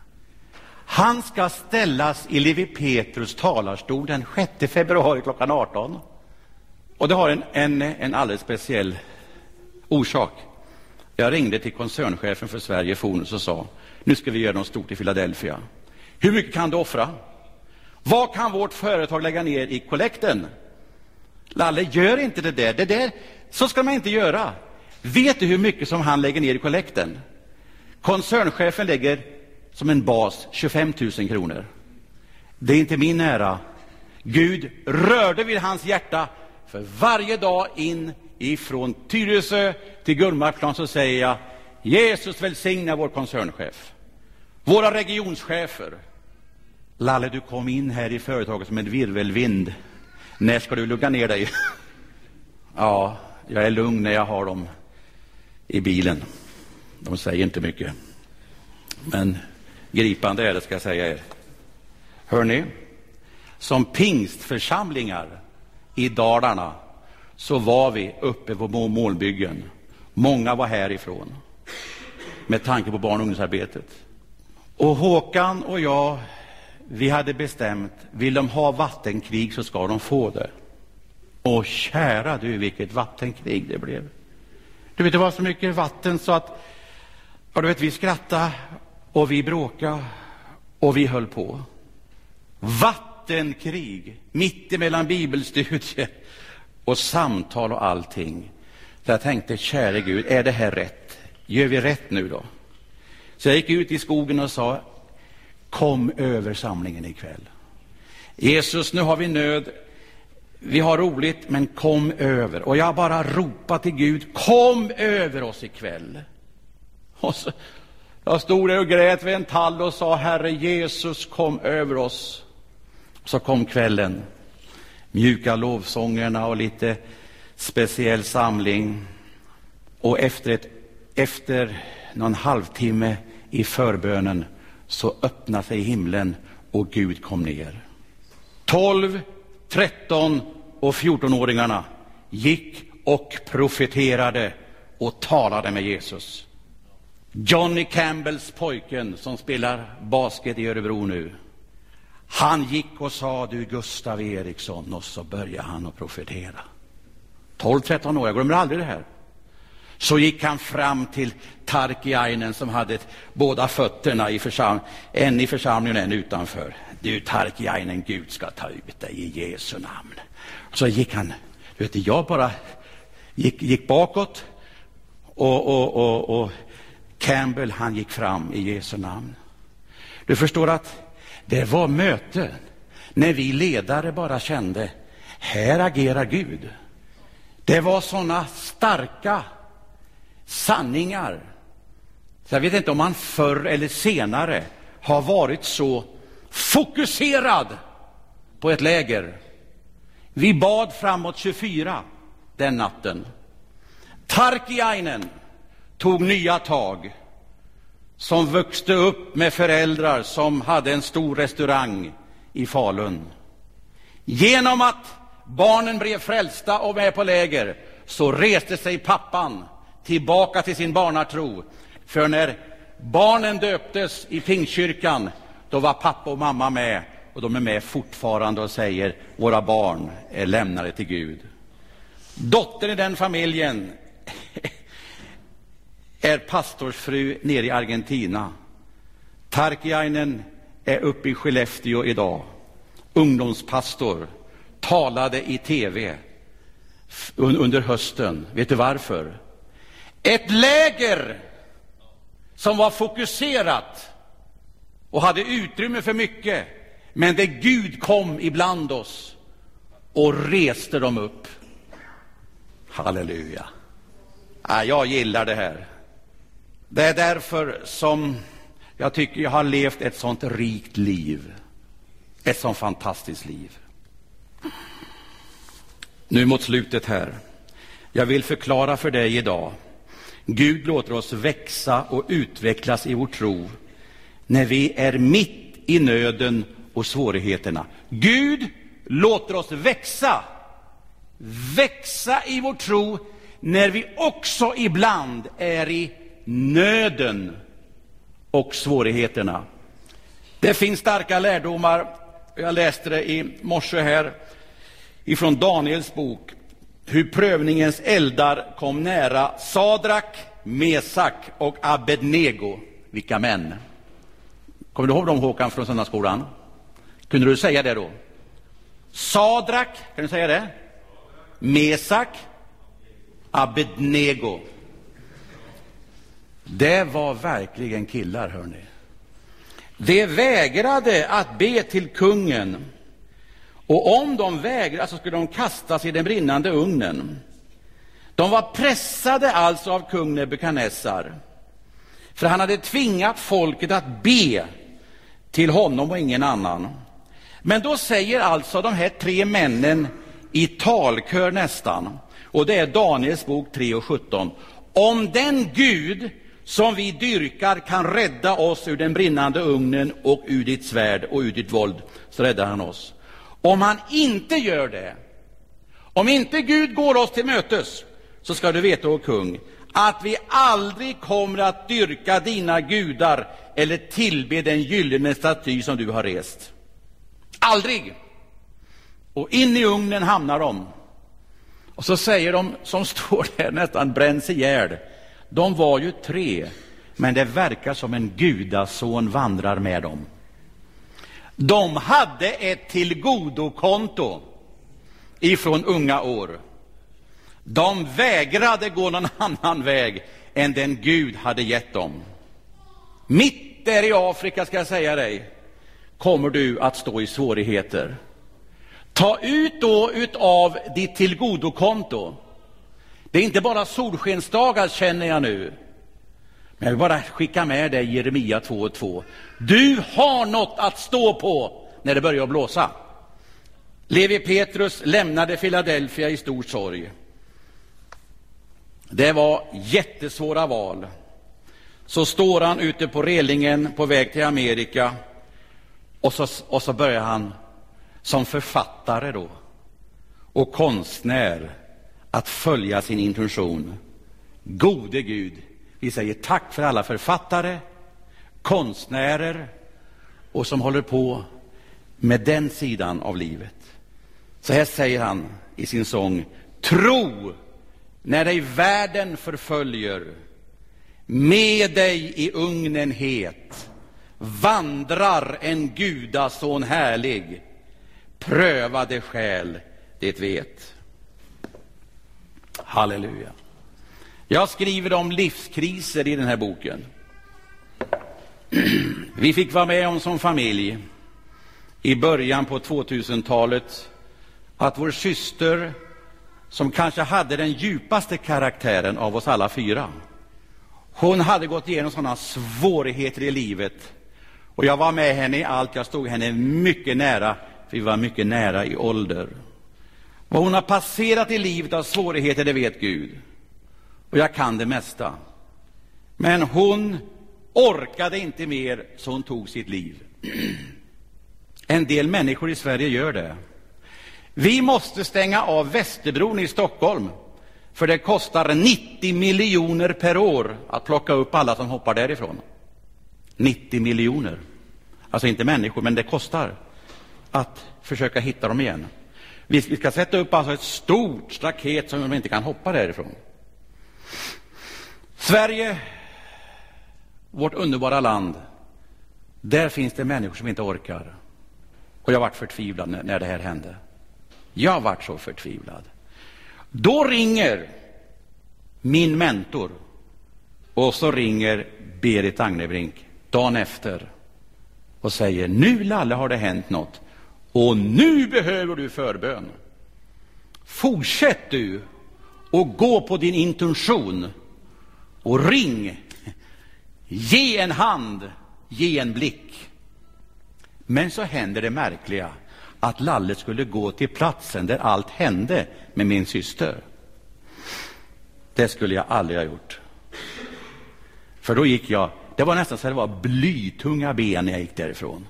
Han ska ställas i Levi Petrus talarstol den 6 februari klockan 18. Och det har en, en, en alldeles speciell orsak. Jag ringde till koncernchefen för Sverige Fonus och sa nu ska vi göra något stort i Philadelphia. Hur mycket kan du offra? Vad kan vårt företag lägga ner i kollekten? Lalle, gör inte det där. Det där. Så ska man inte göra. Vet du hur mycket som han lägger ner i kollekten? Koncernchefen lägger som en bas 25 000 kronor. Det är inte min ära. Gud rörde vid hans hjärta för varje dag in ifrån Tyresö till Gullmarsplan så säger jag Jesus välsigna vår koncernchef, våra regionschefer. Lalle, du kom in här i företaget som en virvelvind. När ska du lugna ner dig? (laughs) ja, jag är lugn när jag har dem i bilen. De säger inte mycket. Men gripande är det, ska jag säga er. Hörni, som pingstförsamlingar i Dalarna så var vi uppe på målbyggen. Många var härifrån med tanke på barn och ungdomsarbetet. Och Håkan och jag, vi hade bestämt, vill de ha vattenkrig så ska de få det. Och kära du, vilket vattenkrig det blev. Du vet, det var så mycket vatten så att, och du vet, vi skrattade och vi bråkade och vi höll på. Vattenkrig, mitt emellan bibelstudier och samtal och allting. Så jag tänkte, käre Gud, är det här rätt? Gör vi rätt nu då? Så jag gick ut i skogen och sa, kom över samlingen ikväll. Jesus, nu har vi nöd. Vi har roligt, men kom över. Och jag bara ropade till Gud, kom över oss ikväll. Och så, jag stod där och grät vid en tall och sa, Herre Jesus, kom över oss. Så kom kvällen mjuka lovsångerna och lite speciell samling. Och efter, ett, efter någon halvtimme i förbönen så öppnade sig himlen och Gud kom ner. 12, 13 och 14-åringarna gick och profeterade och talade med Jesus. Johnny Campbells pojken som spelar basket i Örebro nu, han gick och sa du Gustav Eriksson och så började han att profetera. 12-13 år, jag glömmer aldrig det här. Så gick han fram till Tarkiainen som hade båda fötterna i en i församlingen och en utanför. Du Tarkiainen, Gud ska ta ut dig i Jesu namn. Så gick han, du vet, jag bara gick, gick bakåt och, och, och, och Campbell han gick fram i Jesu namn. Du förstår att det var möten när vi ledare bara kände, här agerar Gud. Det var sådana starka sanningar. Så jag vet inte om man förr eller senare har varit så fokuserad på ett läger. Vi bad framåt 24 den natten. Tarkiainen tog nya tag som växte upp med föräldrar som hade en stor restaurang i Falun. Genom att barnen blev frälsta och med på läger så reste sig pappan tillbaka till sin barnatro. För när barnen döptes i Pingstkyrkan, då var pappa och mamma med och de är med fortfarande och säger våra barn är lämnade till Gud. Dottern i den familjen (laughs) är pastorsfru nere i Argentina. Tarkiainen är uppe i Skellefteå idag. Ungdomspastor. Talade i tv under hösten. Vet du varför? Ett läger som var fokuserat och hade utrymme för mycket, men där Gud kom ibland oss och reste dem upp. Halleluja. Ja, jag gillar det här. Det är därför som jag tycker jag har levt ett sånt rikt liv. Ett sånt fantastiskt liv. Nu mot slutet här. Jag vill förklara för dig idag. Gud låter oss växa och utvecklas i vår tro när vi är mitt i nöden och svårigheterna. Gud låter oss växa, växa i vår tro när vi också ibland är i nöden och svårigheterna. Det finns starka lärdomar. Jag läste det i morse här ifrån Daniels bok hur prövningens eldar kom nära Sadrak, Mesak och Abednego. Vilka män! Kommer du ihåg dem, Håkan, från söndagsskolan? Kunde du säga det då? Sadrak, kan du säga det? Mesak, Abednego. Det var verkligen killar, hörni. De vägrade att be till kungen och om de vägrade så skulle de kastas i den brinnande ugnen. De var pressade alltså av kung Nebukadnessar, för han hade tvingat folket att be till honom och ingen annan. Men då säger alltså de här tre männen i talkör nästan, och det är Daniels bok 3 och 17. Om den Gud som vi dyrkar kan rädda oss ur den brinnande ugnen och ur ditt svärd och ur ditt våld, så räddar han oss. Om han inte gör det, om inte Gud går oss till mötes, så ska du veta, o kung, att vi aldrig kommer att dyrka dina gudar eller tillbe den gyllene staty som du har rest. Aldrig! Och in i ugnen hamnar de. Och så säger de som står där, nästan bränns ihjäl. De var ju tre, men det verkar som en gudason vandrar med dem. De hade ett tillgodokonto ifrån unga år. De vägrade gå någon (laughs) annan väg än den Gud hade gett dem. Mitt där i Afrika, ska jag säga dig, kommer du att stå i svårigheter. Ta ut då utav ditt tillgodokonto. Det är inte bara solskensdagar, känner jag nu. Men jag vill bara skicka med dig Jeremia 2 och 2. Du har något att stå på när det börjar blåsa. Levi Petrus lämnade Philadelphia i stor sorg. Det var jättesvåra val. Så står han ute på relingen på väg till Amerika och så, och så börjar han som författare då och konstnär att följa sin intention. Gode Gud, vi säger tack för alla författare, konstnärer och som håller på med den sidan av livet. Så här säger han i sin sång. Tro när dig världen förföljer, med dig i ugnen het vandrar en gudason härlig, prövade själ det vet. Halleluja. Jag skriver om livskriser i den här boken. (clears throat) Vi fick vara med om som familj i början på 2000-talet att vår syster, som kanske hade den djupaste karaktären av oss alla fyra, hon hade gått igenom sådana svårigheter i livet. Och jag var med henne i allt, jag stod henne mycket nära, för vi var mycket nära i ålder. Vad hon har passerat i livet av svårigheter, det vet Gud och jag kan det mesta. Men hon orkade inte mer, så hon tog sitt liv. (clears throat) En del människor i Sverige gör det. Vi måste stänga av Västerbron i Stockholm, för det kostar 90 miljoner per år att plocka upp alla som hoppar därifrån. 90 miljoner. Alltså inte människor, men det kostar att försöka hitta dem igen. Vi ska sätta upp alltså ett stort staket som de inte kan hoppa därifrån. Sverige, vårt underbara land, där finns det människor som inte orkar. Och jag varit förtvivlad när, när det här hände. Jag varit så förtvivlad. Då ringer min mentor och så ringer Berit Agnebrink dagen efter och säger nu Lalle har det hänt något och nu behöver du förbön. Fortsätt du och gå på din intention och ring. Ge en hand, ge en blick. Men så händer det märkliga att Lalle skulle gå till platsen där allt hände med min syster. Det skulle jag aldrig ha gjort. För då gick jag, det var nästan så det var blytunga ben när jag gick därifrån.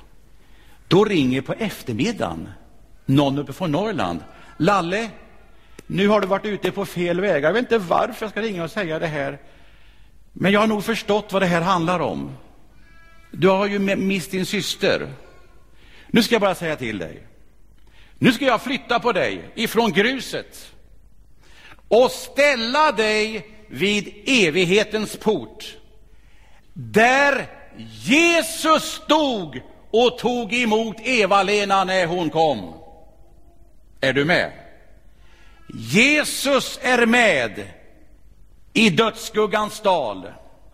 Då ringer på eftermiddagen någon uppe från Norrland. Lalle, nu har du varit ute på fel väg. Jag vet inte varför jag ska ringa och säga det här. Men jag har nog förstått vad det här handlar om. Du har ju mist din syster. Nu ska jag bara säga till dig. Nu ska jag flytta på dig ifrån gruset och ställa dig vid evighetens port. Där Jesus stod och tog emot Eva-Lena när hon kom. Är du med? Jesus är med i dödsskuggans dal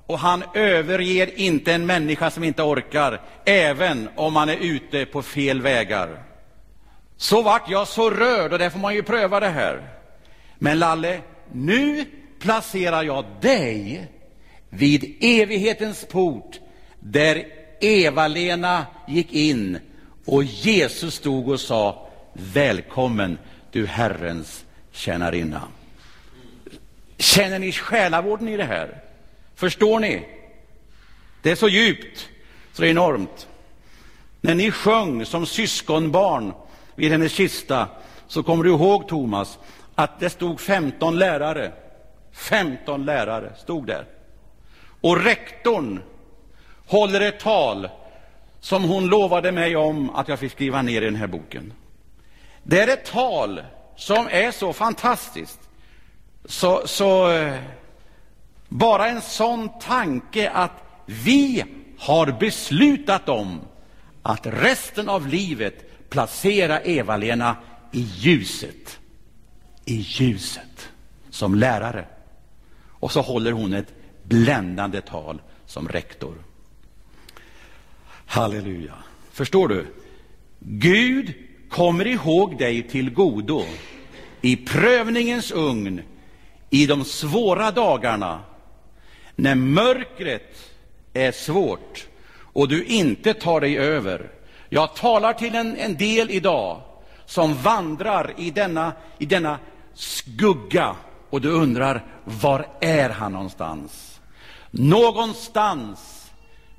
och han överger inte en människa som inte orkar, även om man är ute på fel vägar. Så vart jag så rörd, och det får man ju pröva det här. Men Lalle, nu placerar jag dig vid evighetens port, där Eva-Lena gick in och Jesus stod och sa Välkommen, du Herrens tjänarinna. Känner ni själavården i det här? Förstår ni? Det är så djupt, så det är enormt. När ni sjöng som syskonbarn vid hennes kista så kommer du ihåg, Thomas, att det stod 15 lärare. 15 lärare stod där. Och rektorn håller ett tal som hon lovade mig om att jag fick skriva ner i den här boken. Det är ett tal som är så fantastiskt. Så, så eh, bara en sån tanke att vi har beslutat om att resten av livet placera Eva-Lena i ljuset. I ljuset, som lärare. Och så håller hon ett bländande tal som rektor. Halleluja. Förstår du? Gud kommer ihåg dig till godo i prövningens ugn, i de svåra dagarna, när mörkret är svårt och du inte tar dig över. Jag talar till en, en del idag som vandrar i denna, i denna skugga och du undrar, var är han någonstans? Någonstans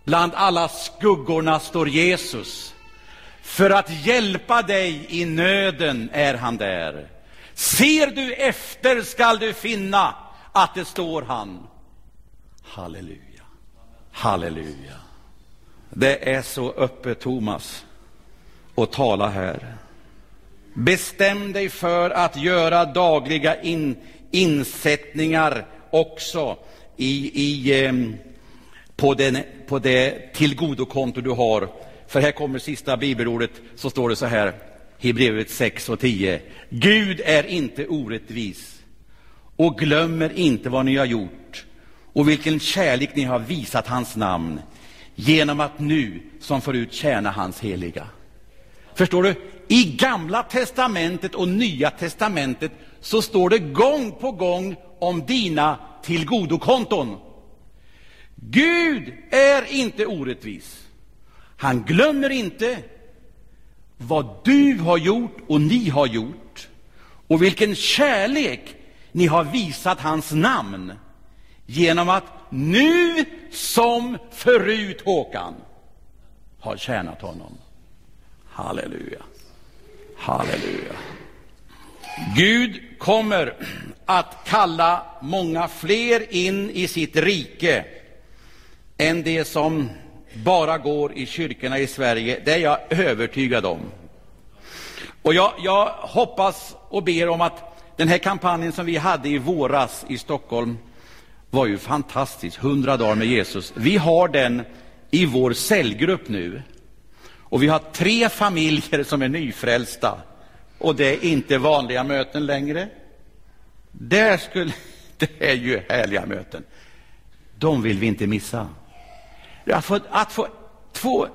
Bland alla skuggorna står Jesus. För att hjälpa dig i nöden är han där. Ser du efter skall du finna att det står han. Halleluja. Halleluja. Det är så öppet, Thomas, att tala här. Bestäm dig för att göra dagliga in, insättningar också i, i eh, på, den, på det tillgodokonto du har. För här kommer sista bibelordet, så står det så här, Hebreerbrevet 6 och 10. Gud är inte orättvis och glömmer inte vad ni har gjort och vilken kärlek ni har visat hans namn genom att nu som förut tjäna hans heliga. Förstår du? I Gamla testamentet och Nya testamentet så står det gång på gång om dina tillgodokonton. Gud är inte orättvis. Han glömmer inte vad du har gjort och ni har gjort och vilken kärlek ni har visat hans namn genom att nu som förut Håkan har tjänat honom. Halleluja. Halleluja. Gud kommer att kalla många fler in i sitt rike än det som bara går i kyrkorna i Sverige. Det är jag övertygad om. Och jag, jag hoppas och ber om att den här kampanjen som vi hade i våras i Stockholm var ju fantastisk. 100 dagar med Jesus. Vi har den i vår cellgrupp nu. Och vi har tre familjer som är nyfrälsta. Och det är inte vanliga möten längre. Där skulle, (laughs) det är ju härliga möten. De vill vi inte missa. Att få, att, få, två,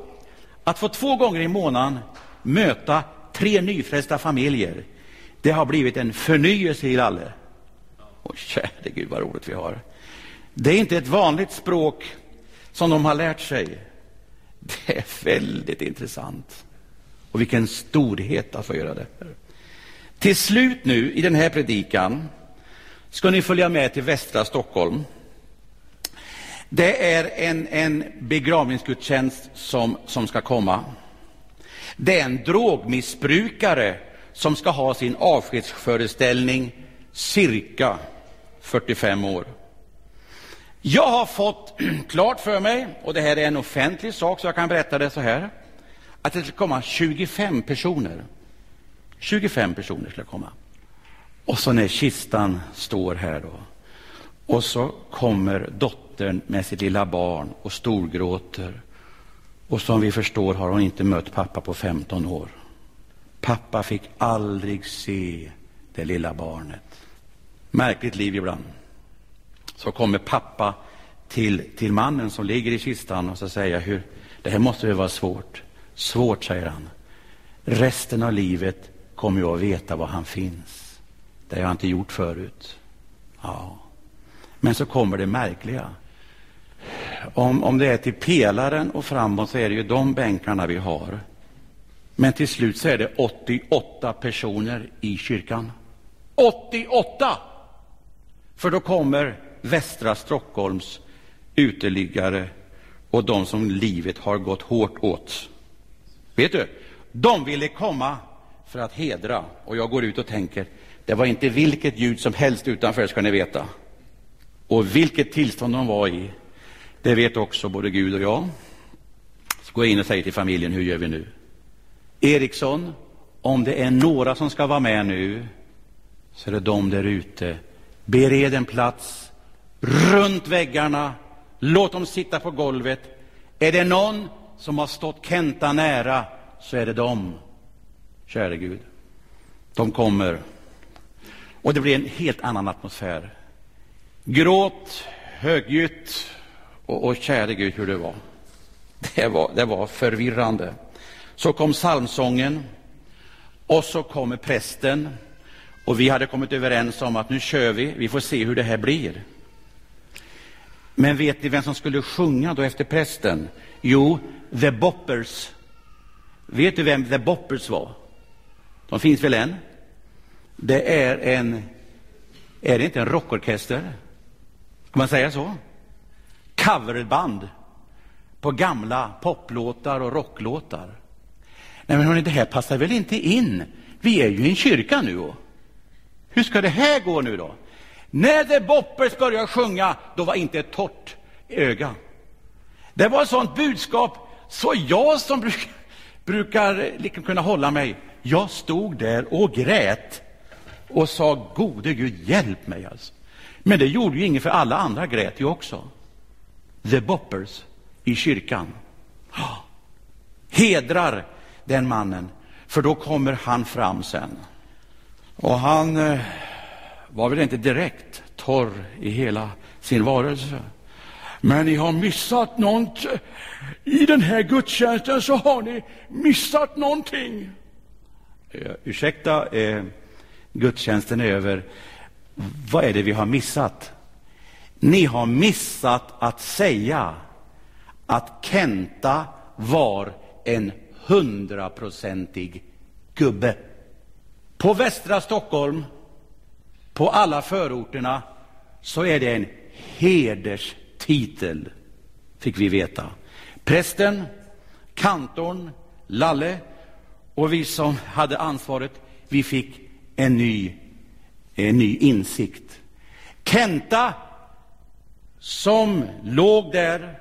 att få två gånger i månaden möta tre nyfrälsta familjer, det har blivit en förnyelse i Åh, Och käre Gud vad roligt vi har. Det är inte ett vanligt språk som de har lärt sig. Det är väldigt intressant. Och vilken storhet att få göra det. Till slut nu i den här predikan ska ni följa med till västra Stockholm. Det är en, en begravningsgudstjänst som, som ska komma. Det är en drogmissbrukare som ska ha sin avskedsföreställning cirka 45 år. Jag har fått (clears throat) klart för mig, och det här är en offentlig sak så jag kan berätta det så här, att det ska komma 25 personer. 25 personer ska komma. Och så när kistan står här då, och så kommer dottern med sitt lilla barn och storgråter. Och som vi förstår har hon inte mött pappa på 15 år. Pappa fick aldrig se det lilla barnet. Märkligt liv ibland. Så kommer pappa till, till mannen som ligger i kistan och så säger hur det här måste väl vara svårt. Svårt, säger han. Resten av livet kommer jag att veta var han finns. Det har jag inte gjort förut. Ja. Men så kommer det märkliga. Om, om det är till pelaren och framåt så är det ju de bänkarna vi har. Men till slut så är det 88 personer i kyrkan. 88! För då kommer västra Stockholms uteliggare och de som livet har gått hårt åt. Vet du, de ville komma för att hedra och jag går ut och tänker, det var inte vilket ljud som helst utanför ska ni veta. Och vilket tillstånd de var i, det vet också både Gud och jag. Så går jag in och säger till familjen, hur gör vi nu? Eriksson, om det är några som ska vara med nu, så är det de där ute. Bered en plats runt väggarna. Låt dem sitta på golvet. Är det någon som har stått Kenta nära, så är det dem. Käre Gud. De kommer. Och det blir en helt annan atmosfär. Gråt, högljutt och, och käre Gud hur det var. Det var, det var förvirrande. Så kom psalmsången och så kommer prästen och vi hade kommit överens om att nu kör vi, vi får se hur det här blir. Men vet ni vem som skulle sjunga då efter prästen? Jo, The Boppers. Vet du vem The Boppers var? De finns väl än? Det är en, är det inte en rockorkester? Får man säga så? Coverband på gamla poplåtar och rocklåtar. Nej, men hörni, det här passar väl inte in? Vi är ju i en kyrka nu. Och. Hur ska det här gå nu då? När The Boppers började sjunga, då var inte ett torrt öga. Det var ett sånt budskap, så jag som bruk, brukar liksom kunna hålla mig, jag stod där och grät och sa, gode Gud, hjälp mig alltså. Men det gjorde ju inget, för alla andra grät ju också. The Boppers i kyrkan. Ah! Hedrar den mannen, för då kommer han fram sen. Och han eh, var väl inte direkt torr i hela sin varelse. Men ni har missat något. Eh, I den här gudstjänsten så har ni missat någonting. Uh, eh, ursäkta, eh, gudstjänsten är över. Vad är det vi har missat? Ni har missat att säga att Kenta var en hundraprocentig gubbe. På västra Stockholm, på alla förorterna, så är det en hederstitel, fick vi veta. Prästen, kantorn, Lalle och vi som hade ansvaret, vi fick en ny, en ny insikt. Kenta, som låg där,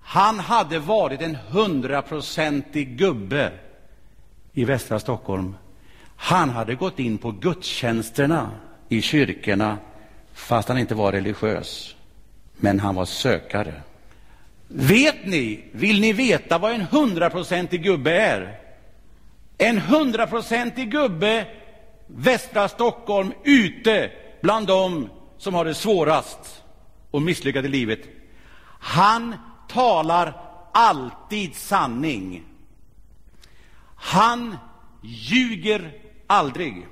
han hade varit en hundraprocentig gubbe i västra Stockholm. Han hade gått in på gudstjänsterna i kyrkorna fast han inte var religiös. Men han var sökare. Vet ni, vill ni veta vad en hundraprocentig gubbe är? En hundraprocentig gubbe, västra Stockholm, ute bland dem som har det svårast och misslyckade i livet. Han talar alltid sanning. Han ljuger aldrig.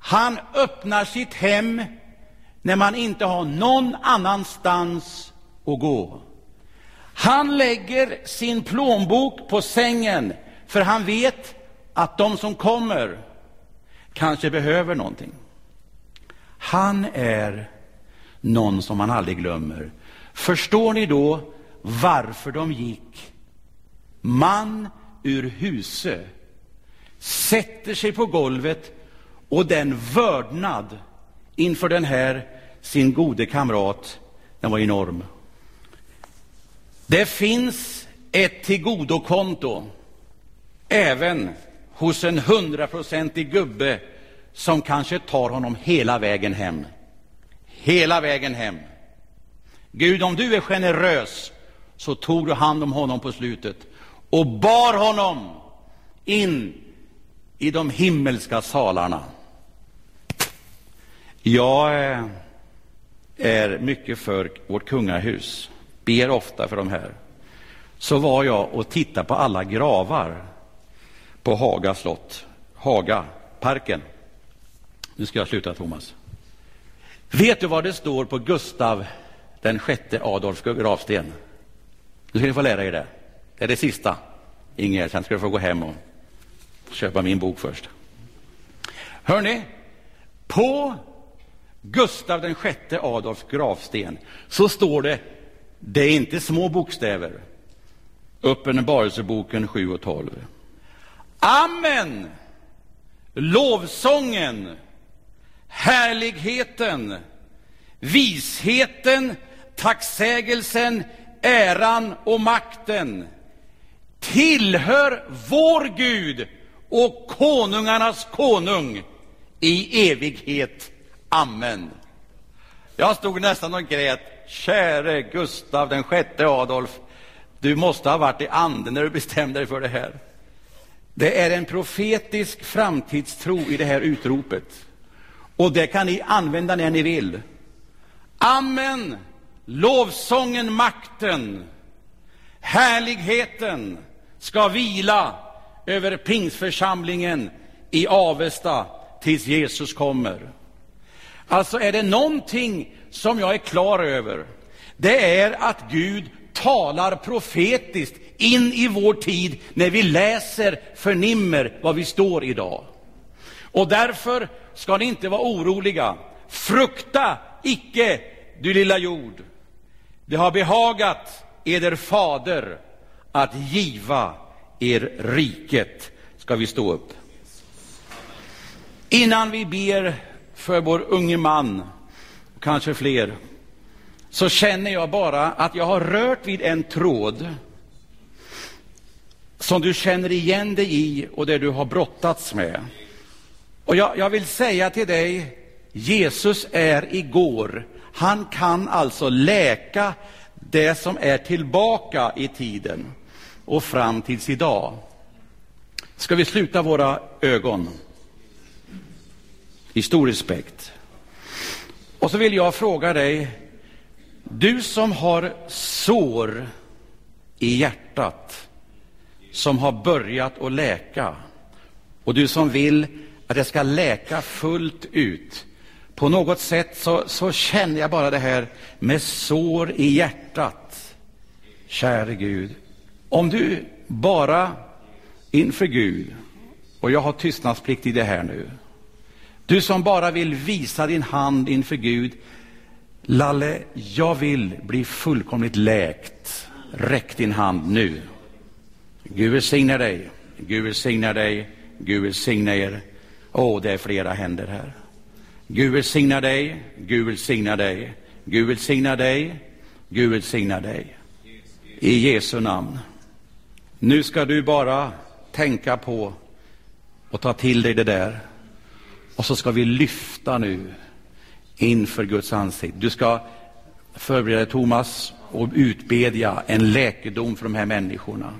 Han öppnar sitt hem när man inte har någon annanstans att gå. Han lägger sin plånbok på sängen för han vet att de som kommer kanske behöver någonting. Han är någon som man aldrig glömmer. Förstår ni då varför de gick? Man ur huse sätter sig på golvet och den vördnad inför den här sin gode kamrat, den var enorm. Det finns ett tillgodokonto även hos en hundraprocentig gubbe som kanske tar honom hela vägen hem. Hela vägen hem. Gud, om du är generös så tog du hand om honom på slutet och bar honom in i de himmelska salarna. Jag eh, är mycket för vårt kungahus, ber ofta för de här. Så var jag och tittade på alla gravar på Haga slott, Haga, parken. Nu ska jag sluta, Thomas. Vet du vad det står på Gustav den sjätte Adolfs gravsten? Nu ska ni få lära er det. Det är det sista, Ingegerd. Sen ska du få gå hem och köpa min bok först. Hörni, på Gustav den sjätte Adolfs gravsten så står det, det är inte små bokstäver, Uppenbarelseboken 7 och 12. Amen! Lovsången, härligheten, visheten, tacksägelsen, äran och makten tillhör vår Gud och konungarnas konung i evighet. Amen. Jag stod nästan och grät. Käre Gustav den sjätte Adolf, du måste ha varit i anden när du bestämde dig för det här. Det är en profetisk framtidstro i det här utropet. Och det kan ni använda när ni vill. Amen, lovsången, makten, härligheten ska vila över pingsförsamlingen i Avesta tills Jesus kommer. Alltså är det någonting som jag är klar över, det är att Gud talar profetiskt in i vår tid när vi läser, förnimmer vad vi står idag. Och därför ska ni inte vara oroliga. Frukta icke, du lilla jord. Det har behagat eder fader att giva er riket. Ska vi stå upp? Innan vi ber för vår unge man, kanske fler, så känner jag bara att jag har rört vid en tråd som du känner igen dig i och det du har brottats med. Och jag, jag vill säga till dig, Jesus är igår. Han kan alltså läka det som är tillbaka i tiden och fram tills idag. Ska vi sluta våra ögon? I stor respekt. Och så vill jag fråga dig, du som har sår i hjärtat som har börjat att läka och du som vill att det ska läka fullt ut. På något sätt så, så känner jag bara det här med sår i hjärtat. Käre Gud, om du bara inför Gud, och jag har tystnadsplikt i det här nu, du som bara vill visa din hand inför Gud, Lalle, jag vill bli fullkomligt läkt. Räck din hand nu. Gud välsigne dig. Gud välsigne dig. Gud välsigne er. Åh, det är flera händer här. Gud välsigna dig. Gud välsigna dig. Gud välsigna dig. Gud välsigna dig. I Jesu namn. Nu ska du bara tänka på och ta till dig det där. Och så ska vi lyfta nu inför Guds ansikte. Du ska förbereda dig, Thomas, och utbedja en läkedom för de här människorna.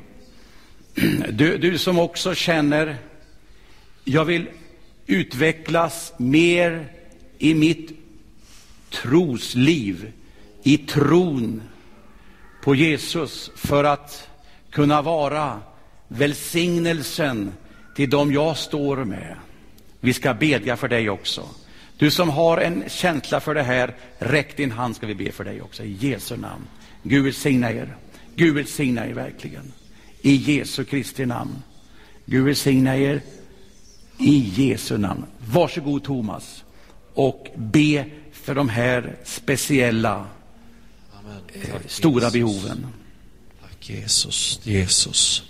(clears throat) Du, du som också känner, jag vill utvecklas mer i mitt trosliv, i tron på Jesus för att kunna vara välsignelsen till dem jag står med. Vi ska bedja för dig också. Du som har en känsla för det här, räck din hand ska vi be för dig också. I Jesu namn. Gud välsigna er. Gud välsigna er verkligen. I Jesu Kristi namn. Gud välsigna er. I Jesu namn. Varsågod Thomas och be för de här speciella eh, stora behoven. Tack Jesus, Jesus.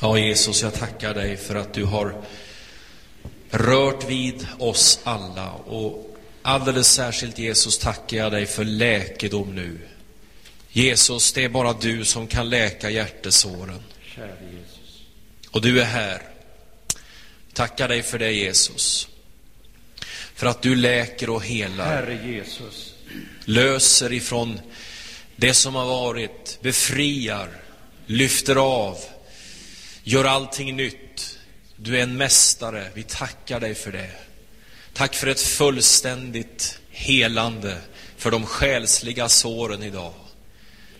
Ja, Jesus, jag tackar dig för att du har rört vid oss alla. Och alldeles särskilt Jesus tackar jag dig för läkedom nu. Jesus, det är bara du som kan läka hjärtesåren. Och du är här. Tackar dig för det Jesus. För att du läker och helar. Herre Jesus. Löser ifrån det som har varit, befriar, lyfter av, gör allting nytt. Du är en mästare. Vi tackar dig för det. Tack för ett fullständigt helande för de själsliga såren idag.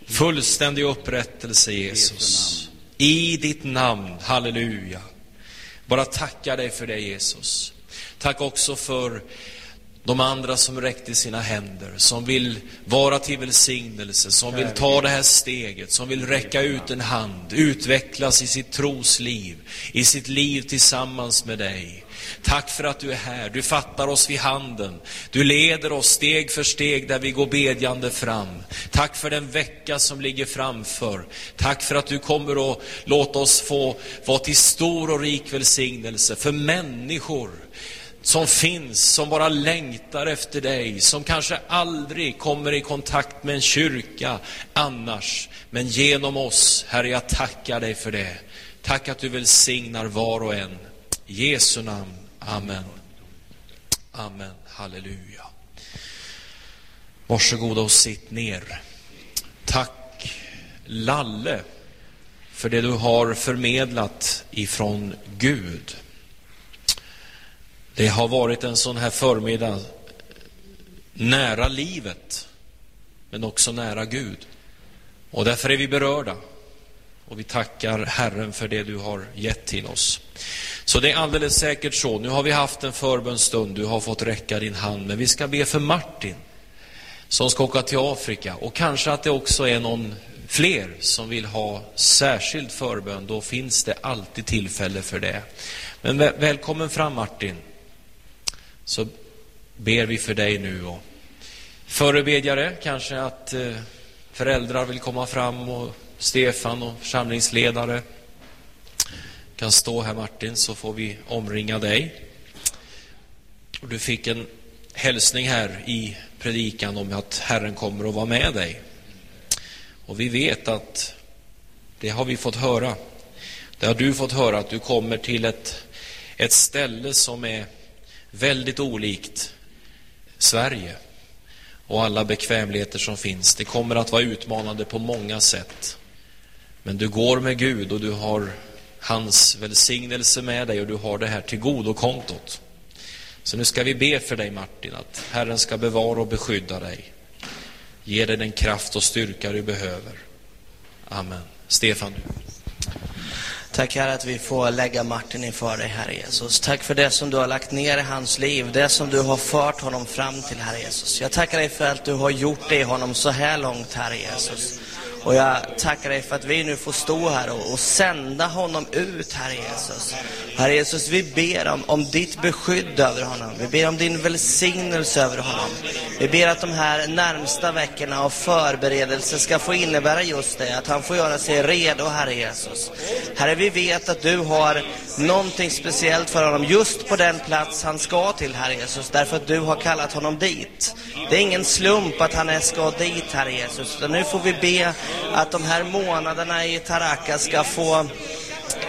Fullständig upprättelse, Jesus. I ditt namn, halleluja. Bara tacka dig för det, Jesus. Tack också för de andra som räckte sina händer, som vill vara till välsignelse, som vill ta det här steget, som vill räcka ut en hand, utvecklas i sitt trosliv, i sitt liv tillsammans med dig. Tack för att du är här. Du fattar oss vid handen. Du leder oss steg för steg där vi går bedjande fram. Tack för den vecka som ligger framför. Tack för att du kommer att låta oss få vara till stor och rik välsignelse för människor som finns, som bara längtar efter dig, som kanske aldrig kommer i kontakt med en kyrka annars. Men genom oss, Herre, jag tackar dig för det. Tack att du välsignar var och en. I Jesu namn. Amen. Amen. Halleluja. Varsågoda och sitt ner. Tack Lalle för det du har förmedlat ifrån Gud. Det har varit en sån här förmiddag nära livet, men också nära Gud. Och därför är vi berörda. Och vi tackar Herren för det du har gett till oss. Så det är alldeles säkert så. Nu har vi haft en förbönstund, du har fått räcka din hand, men vi ska be för Martin som ska åka till Afrika. Och kanske att det också är någon fler som vill ha särskild förbön. Då finns det alltid tillfälle för det. Men välkommen fram Martin. Så ber vi för dig nu. Och förebedjare, kanske att eh, föräldrar vill komma fram och Stefan och församlingsledare kan stå här Martin så får vi omringa dig. Och du fick en hälsning här i predikan om att Herren kommer att vara med dig. Och vi vet att det har vi fått höra. Det har du fått höra att du kommer till ett, ett ställe som är väldigt olikt Sverige och alla bekvämligheter som finns. Det kommer att vara utmanande på många sätt. Men du går med Gud och du har hans välsignelse med dig och du har det här till godo kontot. Så nu ska vi be för dig Martin, att Herren ska bevara och beskydda dig. Ge dig den kraft och styrka du behöver. Amen. Stefan. Tack Herre att vi får lägga Martin inför dig, Herre Jesus. Tack för det som du har lagt ner i hans liv, det som du har fört honom fram till, Herre Jesus. Jag tackar dig för att du har gjort det i honom så här långt, Herre Jesus. Och jag tackar dig för att vi nu får stå här och, och sända honom ut, Herre Jesus. Herre Jesus, vi ber om, om ditt beskydd över honom. Vi ber om din välsignelse över honom. Vi ber att de här närmsta veckorna av förberedelse ska få innebära just det, att han får göra sig redo, Herre Jesus. Herre, vi vet att du har någonting speciellt för honom just på den plats han ska till, Herre Jesus, därför att du har kallat honom dit. Det är ingen slump att han är ska dit, Herre Jesus, utan nu får vi be att de här månaderna i Taraka ska få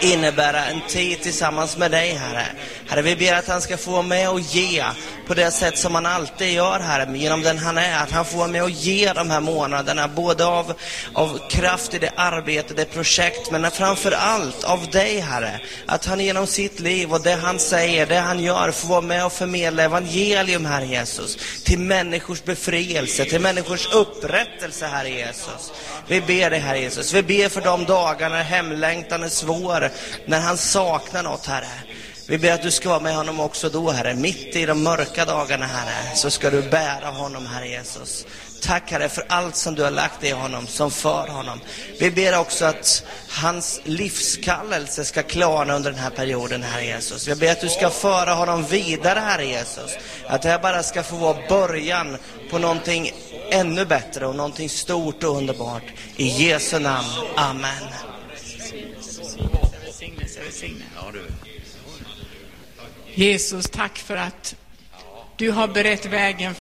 innebära en tid tillsammans med dig, Herre. Herre, vi ber att han ska få vara med och ge på det sätt som han alltid gör, Herre, genom den han är. Att han får vara med och ge de här månaderna, både av, av kraft i det arbete, det projekt, men framför allt av dig, Herre. Att han genom sitt liv och det han säger, det han gör, får vara med och förmedla evangelium, Herre Jesus. Till människors befrielse, till människors upprättelse, Herre Jesus. Vi ber dig, Herre Jesus. Vi ber för de dagar när hemlängtan är svår, när han saknar något, Herre. Vi ber att du ska vara med honom också då, Herre. Mitt i de mörka dagarna, Herre, så ska du bära honom, Herre Jesus. Tack Herre för allt som du har lagt i honom, som för honom. Vi ber också att hans livskallelse ska klarna under den här perioden, Herre Jesus. Vi ber att du ska föra honom vidare, Herre Jesus. Att det här bara ska få vara början på någonting ännu bättre och någonting stort och underbart. I Jesu namn. Amen. Jesus, tack för att du har berett vägen